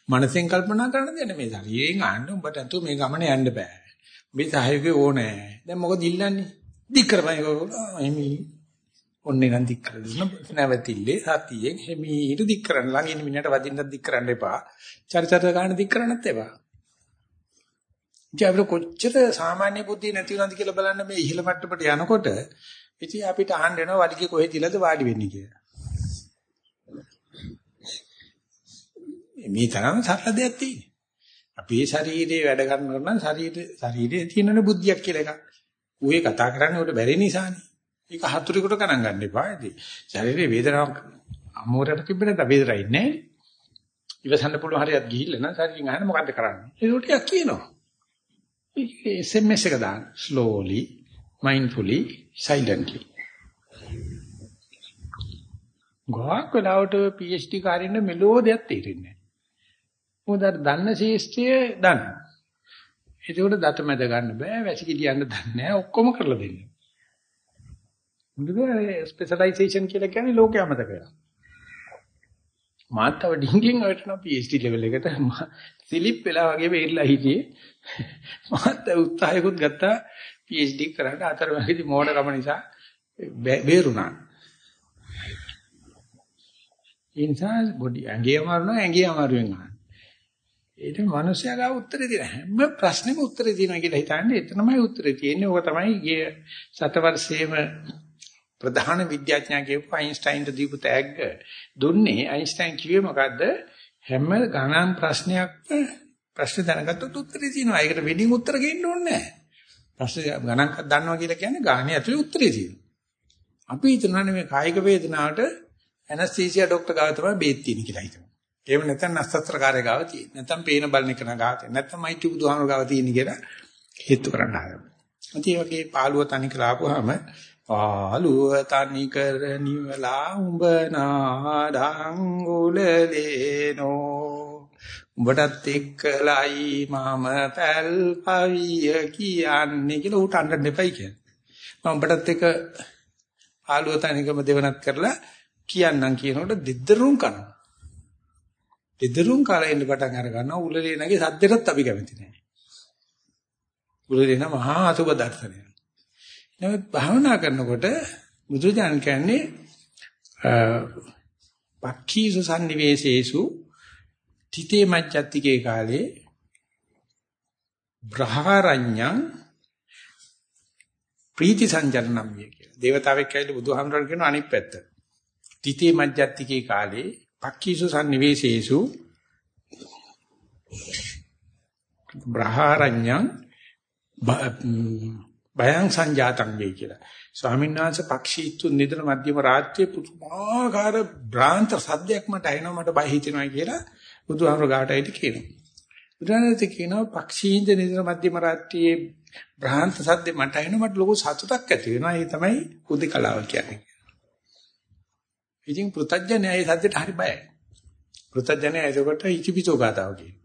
මනසෙන් කල්පනා කරන දේ නෙමෙයි ශරීරයෙන් ආන්න උඹට අතු මේ ගමන යන්න බෑ. මේ සහයෝගය ඕනේ. දැන් මොකද ඉල්ලන්නේ? දික් කරපන් එමි. ඔන්නේ නම් දික් කරලා නැවතිල්ලේ සතියෙන් එමිට දික් කරන්න ළඟ ඉන්න මිනිහට වදින්න දික් කරන්න එපා. චරිචර ගන්න දික් කරන්නත් එපා. ජීවිත කොච්චර සාමාන්‍ය බුද්ධිය නැති වුණාද කියලා බලන්න මේ ඉහළ මට්ටමට යනකොට ඉතින් අපිට අහන්න එනවා වලිගේ කොහෙද ඉලද වාඩි වෙන්නේ කියලා. මේ තරම් සරල දෙයක් තියෙන්නේ. අපේ ශරීරයේ වැඩ කරනවා නම් ශරීරය ශරීරයේ තියෙන බුද්ධියක් කියලා එකක්. ඌේ කතා කරන්නේ උඩ බැරි නිසානේ. ඒක හතුරෙකුට ගණන් ගන්න එපා. ඉතින් ශරීරයේ වේදනාවක් අමෝරයට තිබෙන්නේ නැත්නම් වේදනাই නැහැ. ඉවසන්න පුළුවන් හරියට ගිහිල්ලා නම් ශරීරයෙන් අහන්න මොකද්ද කරන්නේ? ඒක ටිකක් කියනවා. ඒක SMS එක දාන්න. slowly, mindfully, silently. ගොඩක් වෙලාවට PhD කාරින්න මෙලෝ දෙයක් තේරෙන්නේ නැහැ. මොකද අර දන්න ශේෂ්ත්‍රය දන්න. ඒකට දත මැද ගන්න බෑ, වැසිකිලි යන්න දන්නේ නැහැ, ඔක්කොම කරලා දෙන්නේ. මොකද ස්පෙෂලායිසේෂන් කියලා කියන්නේ ලෝකයේ අමතක වෙනවා. මාත් තව ඩිංගින් වටනවා PhD level එකට සිලිප් වෙලා වගේ වෙරිලා හිටියේ. මාත් උත්සාහයකුත් ගත්තා PhD කරන්න අතරමැදි මෝඩකම නිසා බේරුණා. ඒ නිසා බොඩි ඇඟේ අමාරුනවා ඇඟේ අමාරුවෙන් අහන්න. ඒක මිනිස්යාගේ උත්තරේ දෙන හැම ප්‍රශ්නෙම උත්තරේ දෙනවා කියලා හිතන්නේ එතනමයි උත්තරේ තියෙන්නේ. ඕක තමයි ගිය සතවර්ෂයේම ප්‍රධාන විද්‍යාඥයා කියපු අයින්ස්ටයින්ට දීපු තෑග්ග දුන්නේ අයින්ස්ටයින් කිව්වේ මොකද්ද? හැම ගණන් ප්‍රශ්නයක්ම ප්‍රශ්න දැනගත්තොත් උත්තරේ තියෙනවා. ඒකට වෙඩින් උත්තර ගේන්න ඕනේ නැහැ. ප්‍රශ්න ගණන් දන්නවා කියලා කියන්නේ ගාහනේ ඇතුලේ උත්තරේ තියෙනවා. අපි හිතනවානේ මේ කායික වේදනාවට ඇනස්තීසියා ડોක්ටර් ගාව තමයි බේත් තියෙන්නේ කියලා හිතනවා. එහෙම නැත්නම් නස්සත්‍රකාරය ගාව තියෙන්නේ. නැත්නම් පේන බලන එක ගාව තියෙන්නේ. නැත්නම් මයිටි බුදුහාමුදුර ගාව තියෙන්නේ කියලා හේතු කරන්න හදනවා. ඉතින් වගේ පාළුව තනි කරලා ආපුවාම පාළුව තනි කර නිවලා උඹ නාඩං උලලේනෝ උඹටත් එක්කලයි මම පැල් පවිය කියන්නේ කියලා උට අඬන්න එපයි කියන්නේ. මම උඹටත් එක්ක පාළුව තනිකම දෙවනත් කරලා කියන්නම් කියනකොට දෙදරුම් කරනවා. දෙදරුම් කරලා ඉන්න පටන් අර ගන්නවා උලලේ නැගේ සද්දෙටත් අපි කැමති නැහැ. බුදු දෙන මහා අසුබ දර්ශනය. නමුත් භාවනා කරනකොට බුදුජාන කියන්නේ පක්ඛීසු සම්නිවේශේසු තිතේ මච්ඡත්තිකේ කාලේ බ්‍රහාරඤ්ඤං ප්‍රීති සංජනනම් විය කියලා. දේවතාවෙක් ඇවිල්ලා බුදුහාමරණ කියන අනිත් පැත්ත. තිතේ මජ්ජත්තිකේ කාලේ පක්ඛීසු සම්නිවේශේසු බ්‍රහාරඤ්ඤං බයං සංජාතං වේ කියලා. ස්වාමීන් වහන්සේ පක්ෂීතු නිදන මධ්‍යම රාත්‍රියේ පුදුමාකාර භ්‍රාන්ත සද්දයක් මට ඇහෙනවා මට බය හිතෙනවා කියලා බුදුහාමර ගාටයිට කියනවා. බුදුහාමරට කියනවා පක්ෂීන්ද නිදන මධ්‍යම රාත්‍රියේ භ්‍රාන්ත සද්දේ මට ඇහෙනවා මට ලොකු සතුටක් ඇති වෙනවා. ඒ තමයි උදිකලාව කියන්නේ. ඉතින් පෘතජ්ජනය ඒ සද්දෙට හරි බයයි. පෘතජ්ජනය එතකොට ඉතිපිසෝ ගාතාව කියනවා.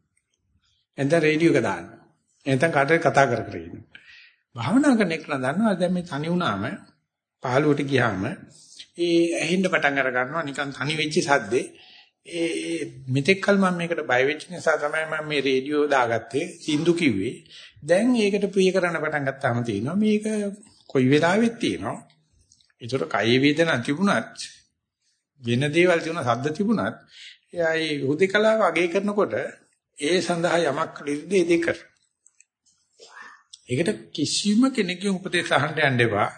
එතන රේඩියෝ එක දානවා. එතන කාටද කතා කර කර ඉන්නවා. භාවනා කරන එක දන්නවා. දැන් මේ තනි වුණාම පහළුවට ගියාම ඒ ඇහෙන්න පටන් අර ගන්නවා. නිකන් තනි වෙච්ච සද්දේ. ඒ මෙතෙක් කල මම මේකට බය වෙච්ච නිසා තමයි මම මේ රේඩියෝ දාගත්තේ සින්දු කිව්වේ. දැන් ඒකට ප්‍රිය කරන්න පටන් ගත්තාම තියෙනවා. මේක කොයි වෙලාවෙත් තියෙනවා. ඒතර කය වේදනා තිබුණත් වෙන දේවල් තිබුණා සද්ද තිබුණත් එයා ඒ හුදේකලාව අගය කරනකොට ඒ සඳහා යමක් කළ යුතුද? ඒ දෙක. කරනවා ඒකට කිසිම කෙනෙකුගේ උපදේශ අහන්න යන්න එපා.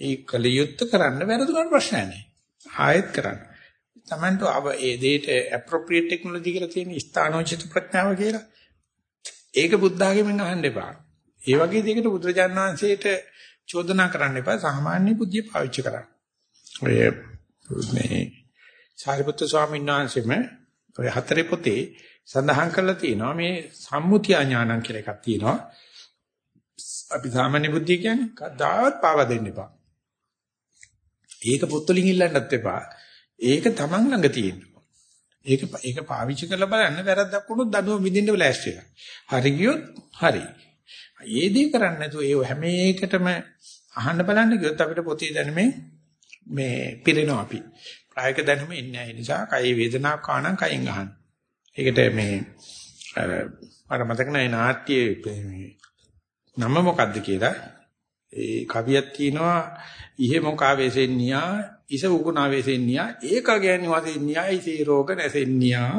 ඒ කලියුත් කරන්න වැරදුනට ප්‍රශ්නයක් නැහැ. ආයෙත් කරන්න. Tamanට අව ඒ දෙයට appropriate technology කියලා තියෙන ස්ථානෝචිත ප්‍රඥාව කියලා. ඒක බුද්ධ ආගමෙන් අහන්න එපා. ඒ වගේ දෙයකට බුදුරජාණන් වහන්සේට චෝදනා කරන්න එපා. සාමාන්‍ය බුද්ධිය පාවිච්චි කරන්න. ඔය මේ සාරිපුත්‍ර ස්වාමීන් වහන්සේම ඔය හතරේ පොතේ සඳහන් කරලා තියෙනවා මේ සම්මුතිය ඥානං කියලා එකක් තියෙනවා. අපි සාමාන්‍ය බුද්ධිය කියන්නේ කවදාවත් පාවා දෙන්න එපා. ඒක පොත්වලින් ඉල්ලන්නත් එපා. ඒක Taman ළඟ තියෙනවා. ඒක ඒක පාවිච්චි කරලා බලන්න වැරද්දක් වුණොත් දඩුව විඳින්න ලෑස්ති වෙලා. හරි ගියොත් හරි. ඒ දේ කරන්නේ නැතුව ඒ හැම එකටම අහන්න බලන්න ගියොත් අපිට පොතේ දැනුමේ මේ පිරෙනවා අපි. ප්‍රායෝගික දැනුම ඉන්නේ නැහැ. නිසා කයි වේදනාවක් ආනං කයින් අහන්න. ඒකට මේ අර මතක නැහැ නාට්‍යයේ නම මොකද්ද කියලා? ඒ කවියක් තියෙනවා ඉහෙ මොකා වෙසෙන්නියා ඉස උගුණා වෙසෙන්නියා ඒක කියන්නේ වසෙන්නියා ඉසේ රෝග නැසෙන්නියා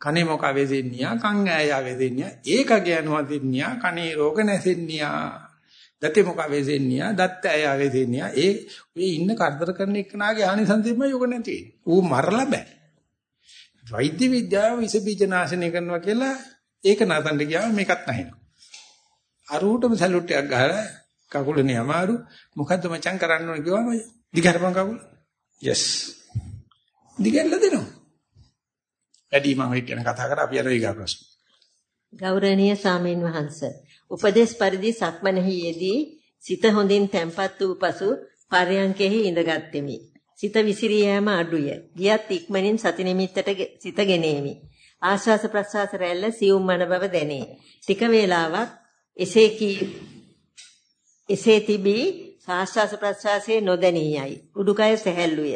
කනේ මොකා වෙසෙන්නියා කන් ඈයා වෙසෙන්නියා ඒක කියන්නේ වසෙන්නියා කනේ රෝග නැසෙන්නියා දතේ මොකා වෙසෙන්නියා දත් ඈයා වෙසෙන්නියා ඒ ඔය ඉන්න කරදර කරන එක්කනාගේ ආනිසංසෙම යෝග නැති. ඌ මරලා බෑ. වෛද්‍ය විද්‍යාව විස බීජ නාශනය කරනවා කියලා ඒක නතන්න ගියාම මේකත් නැහිනවා. අරූටම සැලුට් එකක් ගහලා කකුලනේ අමාරු මොකද්ද මචං කරන්න ඕන කිව්වම දිගහරපන් කකුල. yes. දිගැල්ල දෙනවා. වැඩි මම එක්කන කතා කරා අපි අර ඊගා ප්‍රශ්න. ගෞරවනීය සාමීන් වහන්ස. උපදේශ පරිදි සක්මනෙහි යෙදී සිත හොඳින් තැම්පත් වූ පසු පර්යංකෙහි ඉඳගත්ෙමි. සිත විසිරී යෑම අඩුය. ගියත් ඉක්මනින් සති නිමිත්තට සිත ගෙනේමි. ආශ්වාස ප්‍රශ්වාස රැල්ල සියුම් මන බව දැනේ. ටික වේලාවක් එසේ කී එසේ තිබී ආශ්වාස ප්‍රශ්වාසයේ නොදැනියයි. උඩුකය සැහැල්ලුය.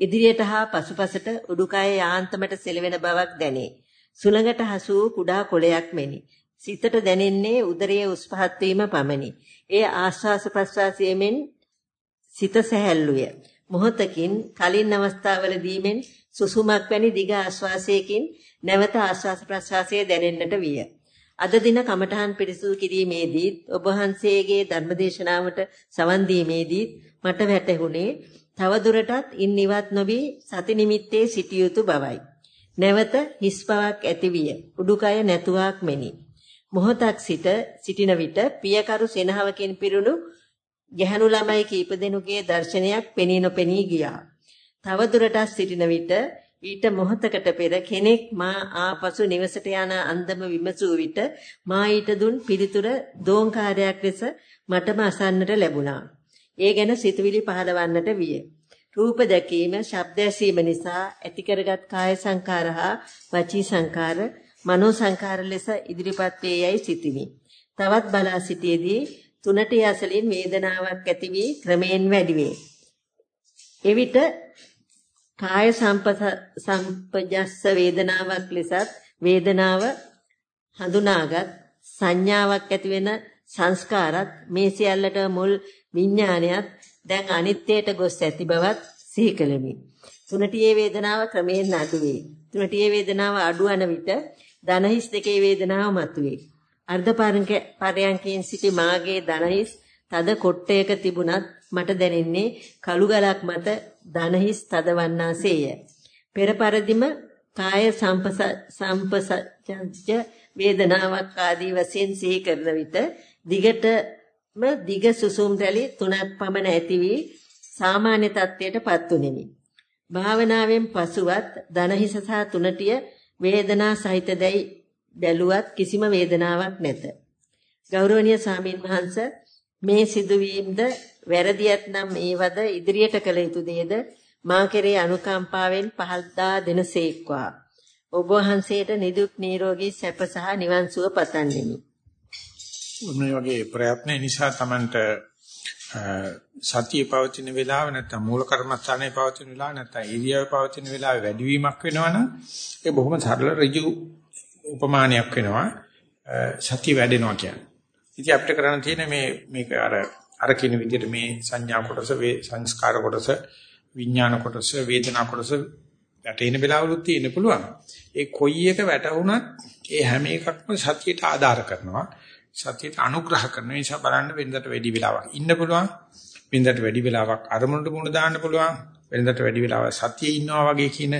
ඉදිරියට හා පසුපසට උඩුකය යාන්තමට සෙලවෙන බවක් දැනේ. සුළඟට හසු කුඩා කොළයක් මෙනි. සිතට දැනෙන්නේ උදරයේ උස් පහත් වීම පමණි. ඒ ආශ්වාස ප්‍රශ්වාසයෙන් සිත සැහැල්ලුය. මොහොතකින් කලින් අවස්ථාවලදී මෙන් සුසුමක් වැනි දිග ආශ්වාසයකින් නැවත ආශ්වාස ප්‍රශ්වාසයේ දැනෙන්නට විය. අද දින කමඨහන් පිරිසුදු කිරීමේදී ඔබ වහන්සේගේ ධර්මදේශනාවට සවන් දීමේදී මට වැටහුණේ තව දුරටත් ඉන් ඉවත් නොවි සති නිමිත්තේ සිටිය යුතු බවයි. නැවත හිස් බවක් ඇතිවිය. උඩුකය නැතුවක් මෙනි. මොහොතක් සිට සිටින විට පියකරු සෙනහවකින් පිරුණු ගැහණු ළමයි කීප දෙනෙකුගේ දර්ශනයක් පෙනී නොපෙනී ගියා. තව දුරටත් සිටින විට ඊට මොහොතකට පෙර කෙනෙක් මා ආපසු නිවසට යන අන්දම විමසූ විට මා ඊට දුන් පිළිතුර දෝංකාරයක් ලෙස මටම අසන්නට ලැබුණා. ඒ ගැන සිතුවිලි පහළවන්නට විය. රූප දැකීම, ශබ්ද ඇසීම නිසා ඇති කරගත් කාය සංකාර හා වචී සංකාර, මනෝ සංකාර ලෙස ඉදිරිපත් වේ යයි සිතිමි. තවත් බලා සිටියේදී තුනට යසලින් වේදනාවක් ඇති වී ක්‍රමයෙන් වැඩි වේ. එවිට කාය සම්පජස්ස වේදනාවක් ලෙසත් වේදනාව හඳුනාගත් සංඥාවක් ඇති වෙන සංස්කාරත් මේ සියල්ලට මුල් විඥානයත් දැන් අනිත්‍යයට ගොස් ඇති බවත් සිහි කළෙමි. තුනටියේ වේදනාව ක්‍රමයෙන් අඩු වේ. තුනටියේ වේදනාව අඩු වන විට දනහිස් දෙකේ වේදනාව මතුවේ. අර්ධ පරයන්කෙන් සිටි මාගේ දනහිස් තද කොට්ටයක තිබුණත් මට දැනෙන්නේ කළු ගලක් මත දනහිස් තදවන්නාසේය. පෙර පරිදිම කාය සම්පසජ්ජ වේදනාවක් ආදී වශයෙන් සිහි කරන විට දිගටම දිග සුසුම් රැලි තුනක් පමණ ඇති වී සාමාන්‍ය තත්ත්වයටපත් උනේමි. භාවනාවෙන් පසුවත් දනහිස සහ තුනටිය වේදනා සහිතදයි බැලුවත් කිසිම වේදනාවක් නැත. ගෞරවනීය සාමින් වහන්ස මේ සිදුවීමද වැරදියත් නම් ඒවද ඉදිරියට කළ යුතු දේද මා කෙරේ අනුකම්පාවෙන් පහදා දෙනසේක්වා. ඔබ වහන්සේට නිදුක් නිරෝගී සැප සහ නිවන් සුව පතන්නෙමි. මේ වගේ ප්‍රයත්න නිසා Tamanට සතිය පවතින වෙලාව නැත්නම් මූල කර්මස්ථානයේ පවතින වෙලාව නැත්නම් ඉරියව් පවතින වෙලාවේ වැඩිවීමක් වෙනවනම් ඒ බොහොම සරල ඍජු උපමානයක් වෙනවා සතිය වැඩෙනවා කියන්නේ. ඉතින් අපිට කරන්න තියෙන මේ මේක අර අර කියන විදිහට මේ සංඥා කොටස වේ සංස්කාර කොටස විඥාන කොටස වේදනා කොටස වැටෙන වෙලාවලුත් තියෙන්න පුළුවන්. ඒ කොයි එක වැටුණත් ඒ හැම එකක්ම සතියට ආධාර කරනවා. සතියට අනුග්‍රහ කරන නිසා බලන්න වෙනදට වැඩි වෙලාවක් ඉන්න පුළුවන්. වෙනදට වැඩි වෙලාවක් අරමුණට මුණ දාන්න පුළුවන්. වෙනදට වැඩි වෙලාවක් සතියේ ඉන්නවා වගේ කියන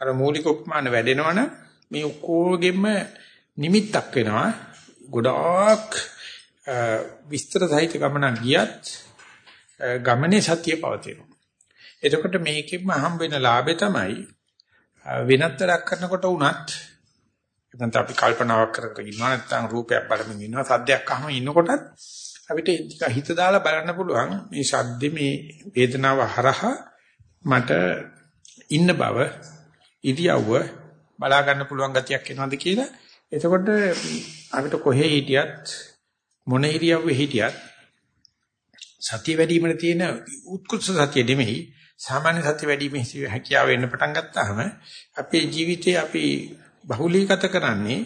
අර මූලික උපමාන වැඩෙනවනම් මේ ඔක්කොගෙම නිමිත්තක් වෙනවා. ගොඩාක් විස්තර සහිත ගමනක් ගියත් ගමනේ සතිය පවතිනවා. එතකොට මේකෙම හම්බ වෙන ලාභය තමයි වෙනත් වැඩක් කරනකොට වුණත් නැත්නම් අපි කල්පනාවක් කර කර ඉන්නවා නැත්නම් රූපයක් බලමින් ඉන්නවා සද්දයක් අහම ඉන්නකොටත් අපිට ටික හිත දාලා බලන්න පුළුවන් මේ සද්ද මේ වේදනාව හරහා මට ඉන්න බව ඉරියව්ව බලා ගන්න පුළුවන් ගතියක් එනවද කියලා එතකොට අපිට කොහේ හිටියත් මොන ඉරියව්වේ හිටියත් සතිය වැඩිවීමේ තියෙන උත්කෘෂ්ඨ සතිය දෙමෙහි සාමාන්‍ය සතිය වැඩිවීමේ හැකියාව එන්න පටන් ගත්තාම අපේ ජීවිතේ අපි බහුලීගත කරන්නේ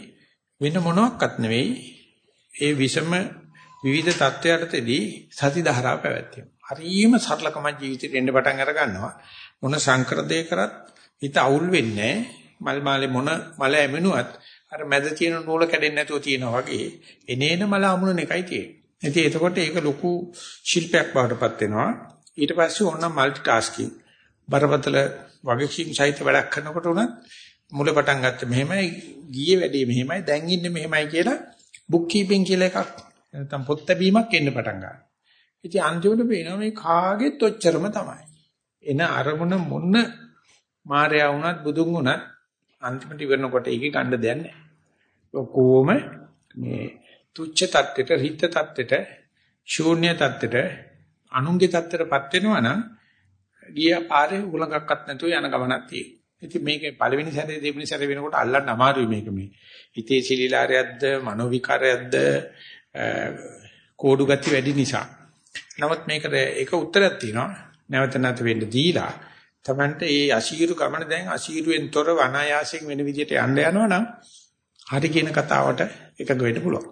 වෙන මොනවත් නෙවෙයි ඒ විෂම විවිධ தත්වයටදී සති ධාරාව පැවැත්වීම. හරිම සරලකම ජීවිතේට එන්න පටන් අර ගන්නවා. මොන සංකෘතය කරත් හිත අවුල් වෙන්නේ මල් මාලේ මොන මල ඇමිනුවත් අර මැද තියෙන නූල කැඩෙන්නේ නැතුව තියෙනවා වගේ එනේන මල අමුණන එකයි තියෙන්නේ. ඉතින් එතකොට ඒක ලොකු ශිල්පයක් බවටපත් වෙනවා. ඊට පස්සේ ඕන মালටි ටාස්කින් බරපතල වගකීම් සහිත වැඩක් කරනකොට උනත් මුල පටන් ගත්ත මෙහෙමයි ගියේ වැඩේ මෙහෙමයි දැන් ඉන්නේ මෙහෙමයි කියලා බුක් කීපින් කියලා එකක් නැත්නම් පොත් තැබීමක් එන්න පටන් ගන්නවා. ඉතින් අන්තිමට පේනවා මේ කාගෙත් ඔච්චරම තමයි. එන අරමුණ මොන මායя වුණත් බුදුන් වුණත් අන්තිමට ඉවරනකොට ඒකේ ගන්න දෙයක් නැහැ. ඔකෝම මේ තුච්ච தත්තෙට රිත් தත්තෙට ශූන්‍ය தත්තෙට අනුන්ගේ தත්තෙටපත් වෙනවා නම් ගියා පාරේ උලඟක්වත් නැතුව යන ගමනක් තියෙනවා. ඉතින් මේකේ පළවෙනි සැරේ දෙවෙනි සැරේ වෙනකොට අල්ලන්න අමාරුයි මේක මේ. හිතේ සිලිලාරයක්ද මනෝ විකාරයක්ද කෝඩු ගැති වැඩි නිසා. නමුත් මේකට එක උත්තරයක් තියෙනවා. නැවත නැවත වෙන්න දීලා තමන්ට මේ අශීරු ගමන දැන් අශීරුවෙන් තොර වනායාසයෙන් වෙන විදිහට යන්න යනවා නම් හරි කියන කතාවට එකඟ වෙන්න පුළුවන්.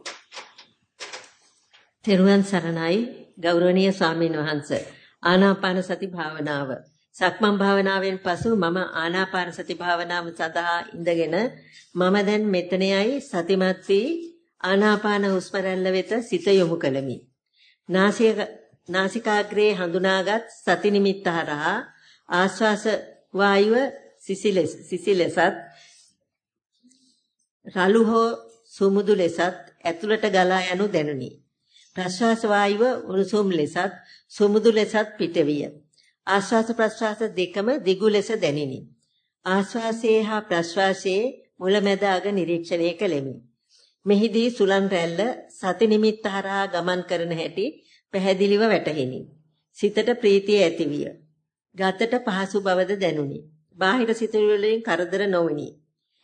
තෙරුවන් සරණයි ගෞරවනීය ස්වාමීන් වහන්ස. ආනාපාන සති භාවනාව. සක්මන් භාවනාවෙන් පසු මම ආනාපාන සති භාවනාව සඳහා ඉඳගෙන මම දැන් මෙතනයි සතිමත් වී ආනාපාන හුස්ම රැල්ල වෙත සිත යොමු කළමි. නාසික නාසිකාග්‍රේ හඳුනාගත් සති නිමිත්ත හරහා ආශ්වාස වායුව සිසිලෙස සිසිලෙසත් රළු හෝ සුමුදු ලෙසත් ඇතුළට ගලා යනු දැනුනි. ප්‍රශ්වාස වායුව උණුසුම් ලෙසත් සුමුදු ලෙසත් පිටවිය. ආශ්වාස ප්‍රශ්වාස දෙකම දිගු ලෙස දැනිනි. ආශ්වාසයේ හා ප්‍රශ්වාසයේ මුලැමැද අග නිරීක්ෂණය කළෙමි. මෙහිදී සුලන් රැල්ල සති නිමිත්ත හරහා ගමන් කරන හැටි පැහැදිලිව වැටහිනි. සිතට ප්‍රීතිය ඇතිවිය. ගතට පහසු බවද දැනුනි. බාහිර සිතුවිලි වලින් කරදර නොවිනි.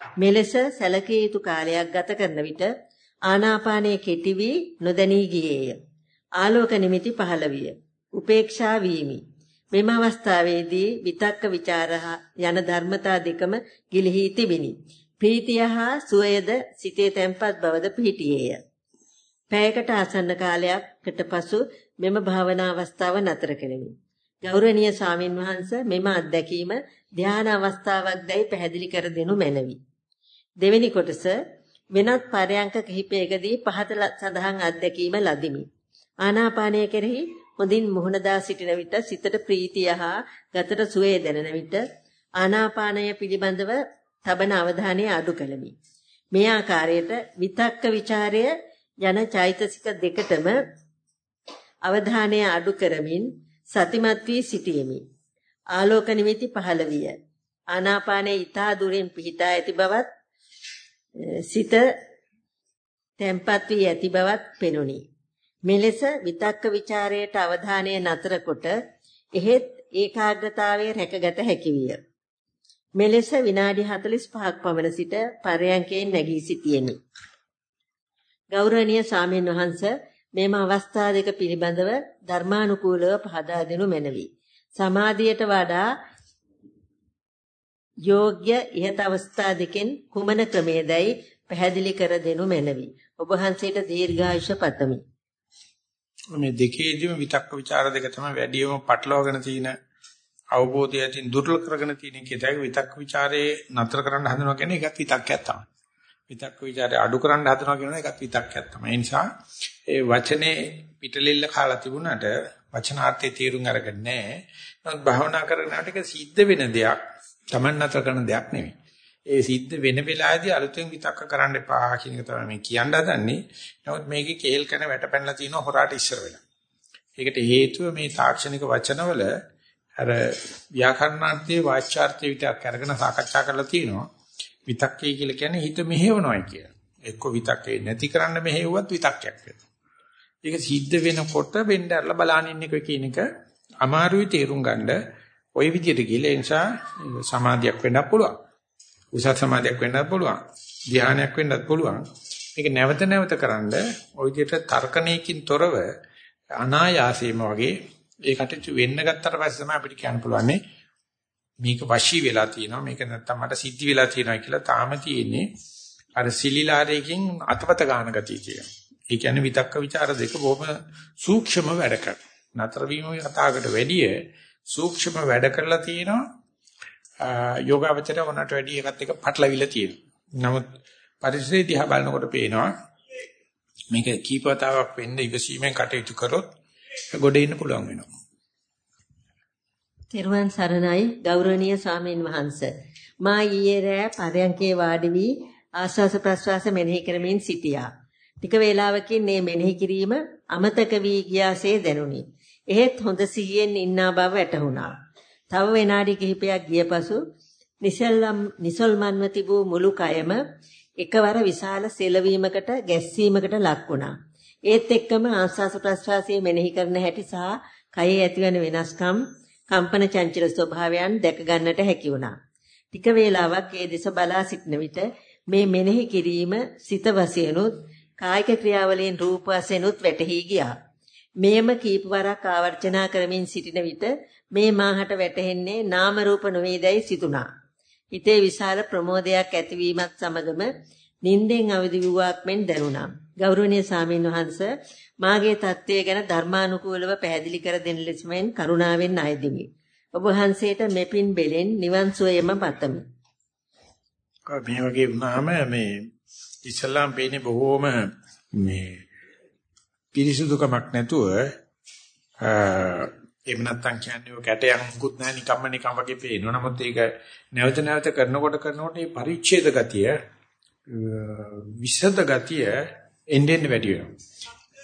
මෙලෙස සැලකිය යුතු කාලයක් ගත කරන විට ආනාපානයේ කෙටි වී නොදැනී ගියේය. ආලෝක නිමිති පහළ විය. උපේක්ෂා වීමි. මෙම අවස්ථාවේදී විතක්ක ਵਿਚාර යන ධර්මතා දෙකම ගිලිහි තිබිනි. ප්‍රීතිය හා සුවයද සිතේ තැන්පත් බවද පිහිටියේය. පැයකට ආසන්න කාලයකට පසු මෙම භාවනා අවස්ථාව නතර කෙරෙමි. ගෞරවනීය ස්වාමින් වහන්සේ මෙම අත්දැකීම ධාන අවස්ථාවක් දැයි පැහැදිලි කර දෙනු මැනවි. දෙවෙනි කොටස වෙනත් පරයන්ක කිහිපයකදී පහත සඳහන් අත්දැකීම ලදිමි. ආනාපානය කෙරෙහි හොඳින් මුහුණ දා සිටින විට සිතට ප්‍රීතිය හා ගතට සුවේ දැනෙන විට ආනාපානය පිළිබඳව තබන අවධානය අඩු කළමි. මේ ආකාරයට විතක්ක ਵਿਚාරය යන චෛතසික දෙකටම අවධානය අඩු කරමින් සතිමත් වී සිටියෙමි. ආලෝක නිමිති 15 ආනාපානයේ ඊතා දුරින් පිහිටා ඇති බවත් සිත තැම්පත් වී ඇති බවත් පෙනුනි. මෙලෙස විතක්ක ਵਿਚාරයට අවධානය නතර කොට එහෙත් ඒකාග්‍රතාවයේ රැකගත හැකි විය. මෙලෙස විනාඩි 45ක් පමණ සිට පරයන්කයෙන් නැගී සිටියෙමි. ගෞරවනීය සාමීන් වහන්ස මෙම අවස්ථා දෙක පිළිබඳව ධර්මානුකූලව පහදා දෙනු මැනවි. සමාධියට වඩා යෝග්‍ය ইহත අවස්ථා දෙකෙන් කුමන ක්‍රමයේදයි පැහැදිලි කර දෙනු මැනවි. ඔබ වහන්සේට දීර්ඝායුෂ පතමි. මේ දෙකේදීම විතක්ක ਵਿਚාර දෙක තමයි වැඩිම පටලවාගෙන තියෙන අවබෝධය ඇතින් දුර්වල කරගෙන තියෙන කේතයි විතක්ක ਵਿਚාරේ නතර කරන්න හදනවා කියන්නේ ඒකත් විතක්කයක් තමයි. විතක්ක ਵਿਚාරේ අඩු කරන්න හදනවා කියන එකත් විතක්කයක් තමයි. ඒ නිසා ඒ වචනේ පිටලෙල්ල කාලා තිබුණාට වචනාර්ථයේ තේරුම් අරගන්නේ නැහැ. නමුත් භාවනා කරනකොට ඒක සිද්ධ වෙන දෙයක්. Taman නතර කරන දෙයක් නෙවෙයි. ඒ සිද්ධ වෙන වෙලාවේදී අලුතෙන් විතක්ක කරන්න එපා කියන එක තමයි මේ කියන්න හදන්නේ. නමුත් මේකේ කේල් කන වැටපැනලා තියෙන හොරාට ඉස්සර වෙලා. ඒකට හේතුව මේ තාක්ෂණික වචනවල අර ව්‍යාකරණාර්ථයේ වාචාර්ථයේ විතරක් අරගෙන සාකච්ඡා කරලා තියෙනවා. විතක්කේ කියලා කියන්නේ හිත මෙහෙවනවායි කියලා. එක්ක විතක්කේ නැති කරන්න මෙහෙවුවත් විතක්කයක් වෙනවා. ඒක සිද්ධ වෙනකොට වෙන්න ඇරලා බලන ඉන්න එක කියන එක අමාරුයි තේරුම් ගන්න. ওই විදිහට ගිහලා ඒ නිසා සමාධියක් වෙන්නත් පුළුවන්. උසස් සමාධියක් වෙන්නත් පුළුවන්. ධානයක් වෙන්නත් පුළුවන්. මේක නැවත නැවත කරන්ඩ ওই විදිහට තර්කණයකින් තොරව අනායාසයෙන්ම වගේ ඒකට වෙන්න ගත්තට පස්සේ තමයි අපිට කියන්න පුළුවන් මේක වශී වෙලා තියෙනවා මේක නැත්තම් මට සිද්ධ වෙලා තියෙනවා කියලා තාම තියෙන්නේ අර සිලිලාරයකින් අතපත ගන්න ගතිය තියෙනවා. ඒ කියන්නේ විතක්ක ਵਿਚාර දෙක බොහොම සූක්ෂම වැඩ කරන. නතර වීම කතාවකට වැඩිය සූක්ෂම වැඩ කරලා තියෙනවා යෝගාවචරය වුණාට වැඩිය එකත් එක පටලවිලා තියෙනවා. නමුත් පරිසරය දිහා බලනකොට පේනවා මේක කීපවතාවක් වෙන්න ඉවසීමෙන් කටයුතු කරොත් ගොඩ ඉන්න පුළුවන් වෙනවා. තෙරුවන් සරණයි ගෞරවනීය ස්වාමීන් වහන්ස. මා ඊයේ රෑ පරයන්කේ වාඩි වී ආස්වාස ප්‍රස්වාස මෙනෙහි කරමින් සිටියා. ටික වේලාවකින් මේ මෙනෙහි කිරීම අමතක වී ගියාසේ දැනුනි. එහෙත් හොඳ සිහියෙන් ඉන්නා බව වැටහුණා. තව විනාඩි කිහිපයක් ගිය පසු නිසල්ලම් නිසල්මන්ව තිබූ මුළු කයම එකවර විශාල සෙලවීමකට ගැස්සීමකට ලක් වුණා. ඒත් එක්කම ආස්වාස ප්‍රස්වාසයේ මෙනෙහි කරන හැටි සහ කයේ ඇතිවන වෙනස්කම් කම්පන චංචල ස්වභාවයන් දැක ගන්නට හැකි වුණා. ටික වේලාවක් ඒ දෙස බලා සිටන විට මේ මෙනෙහි කිරීම සිත වශයෙන්ුත් කායික ක්‍රියාවලින් රූප වශයෙන්ුත් වැටහි ගියා. මේම කීප වරක් ආවර්ජනා කරමින් සිටින විට මේ මාහට වැටහෙන්නේ නාම රූප නොවේදයි සිතුණා. හිතේ විශාල ප්‍රමෝදයක් ඇතිවීමත් සමගම නින්දෙන් අවදි වූවක් මෙන් දැනුණා. ගෞරවනීය සාමීන් වහන්ස මාගේ தත්ත්වය ගැන ධර්මානුකූලව පැහැදිලි කර දෙන ලෙසමෙන් කරුණාවෙන් අයදිමි. ඔබ වහන්සේට මෙපින් බෙලෙන් නිවන් සුවයම පතමි. මේ වගේ වුණාම මේ ඉස්ලාම් පේන්නේ බොහෝම මේ පිරිසුදුකමක් නැතුව එහෙම නැත්නම් කියන්නේ ඔය කැටයන් මුකුත් නැහැ නිකම්ම නිකම් වගේ පේනවා. නමුත් ඒක නැවත නැවත කරනකොට කරනකොට මේ පරිච්ඡේද ගතිය විසද ගතිය එන්නෙන් වැඩි වෙනවා.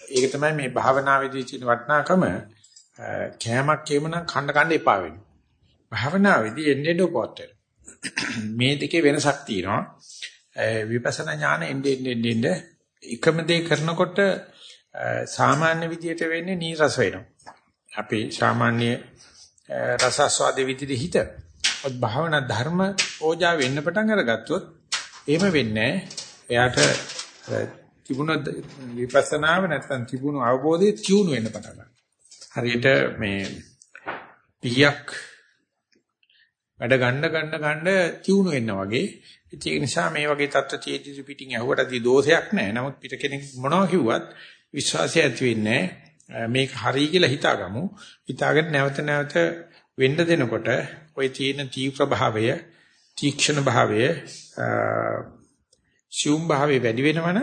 ඒක තමයි මේ භාවනාවේදී තියෙන වටිනාකම කෑමක් කේමනම් කන්න කන්න එපා වෙනවා. භාවනාවේදී එන්නෙන් උපවත් මේ දෙකේ වෙනසක් තියෙනවා. විපස්සනා ඥාන එන්නේ එන්නේ එකම දේ කරනකොට සාමාන්‍ය විදියට වෙන්නේ නීරස වෙනවා. අපි සාමාන්‍ය රසස්වාද විදිහට හිත. ඔත් භාවනා ධර්ම ඕජා වෙන්න පටන් අරගත්තොත් එහෙම වෙන්නේ එයාට තිබුණ විපස්සනාව නැත්නම් තිබුණු අවබෝධය තියුණු වෙන්න පටන් හරියට මේ පියක් වැඩ ගන්න ගන්න ගන්න තියුණු වෙනවා වගේ ඒක නිසා මේ වගේ தත්ත්ව තියෙදි පිටින් ඇහුවටදී දෝෂයක් නැහැ. නමුත් පිට කෙනෙක් මොනවා කිව්වත් විශ්වාසය ඇති වෙන්නේ මේක හරි කියලා හිතාගමු. හිතාගෙන නැවත නැවත වෙන්න දෙනකොට ওই තියෙන තීව්‍ර භාවය, තීක්ෂණ භාවය, ශුම් භාවය වැඩි වෙනවනම්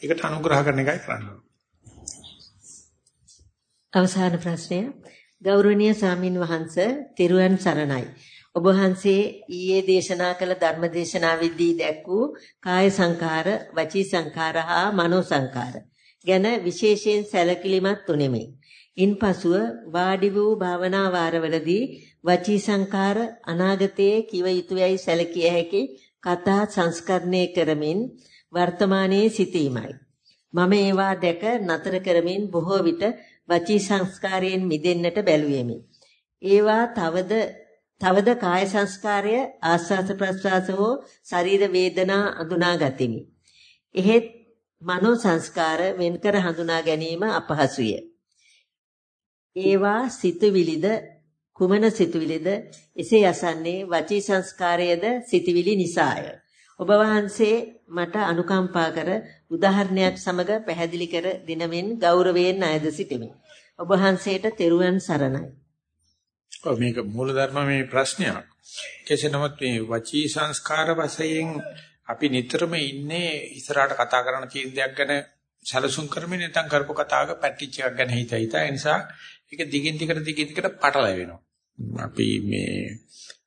ඒකට අනුග්‍රහ කරන එකයි කරන්න. අවසාන ප්‍රශ්නය. ගෞරවනීය සාමින් වහන්ස තිරුවන් සරණයි. ඔබ වහන්සේ ඊයේ දේශනා කළ ධර්ම දේශනාවෙදී දැක් වූ කාය සංකාර, වචී සංකාර හා මනෝ සංකාර ගැන විශේෂයෙන් සැලකිලිමත් උනේමි. ඉන්පසුව වාඩි වූ භාවනා වාරවලදී වචී සංකාර අනාගතයේ කිව යුතුයයි සැලකිය හැකි කතා සංස්කරණය කරමින් වර්තමානයේ සිටීමයි. මම ඒවා දැක නතර කරමින් බොහෝ විට වචී සංස්කාරයෙන් මිදෙන්නට බැලුවෙමි. ඒවා තවද තවද කාය සංස්කාරය ආස්වාස ප්‍රස්වාස හෝ ශරීර වේදනා අඳුනා ගතිමි. එහෙත් මනෝ සංස්කාර වෙන්කර හඳුනා ගැනීම අපහසුය. ඒවා සිතුවිලිද කුමන සිතුවිලිද එසේ යසන්නේ වචී සංස්කාරයේද සිතුවිලි නිසාය. ඔබ වහන්සේ මට අනුකම්පා කර උදාහරණයක් සමග පැහැදිලි කර දිනමින් ගෞරවයෙන් අයද සිටිමි. ඔබ වහන්සේට තෙරුවන් සරණයි. ඔව් මේක මූලධර්ම මේ ප්‍රශ්නයක්. කෙසේ නමුත් මේ වචී සංස්කාර වශයෙන් අපි නිතරම ඉන්නේ ඉස්සරහට කතා කරන තියෙන දෙයක් ගැන සැලසුම් කරමින් නැත්නම් කරපු කතාවක පැටිච් එකක් ගැන හිත හිතා ඒ නිසා ඒක දිගින් දිගට දිගින් දිගට පටලැවෙනවා. අපි මේ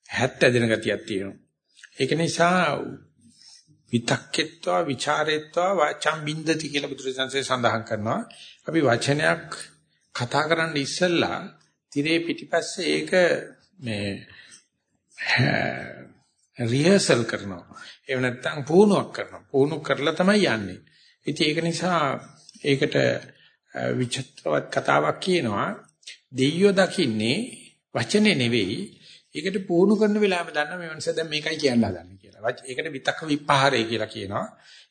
හැත් ඇදෙන ගතියක් තියෙනවා. ඒක නිසා විතක්කෙත්වා ਵਿਚාරෙත්වා වාචම් බින්දති කියලා බුදුරජාණන්සේ සඳහන් කරනවා. අපි වචනයක් කතා කරන්න ඉස්සෙල්ලා tire පිටිපස්සේ ඒක මේ රිහර්සල් කරනවා. එහෙම නැත්නම් පුහුණුවක් කරනවා. පුහුණු කරලා තමයි යන්නේ. ඉතින් ඒක නිසා ඒකට විචිත්‍රවත් කතාවක් කියනවා. දෙයියෝ දකින්නේ වචනේ නෙවෙයි. ඒකට පුහුණු කරන වෙලාවෙම දන්න මේ මනස දැන් මේකයි කියන්න හදන්නේ කියලා. ඒකට විතක්ක විපහාරය කියලා කියනවා.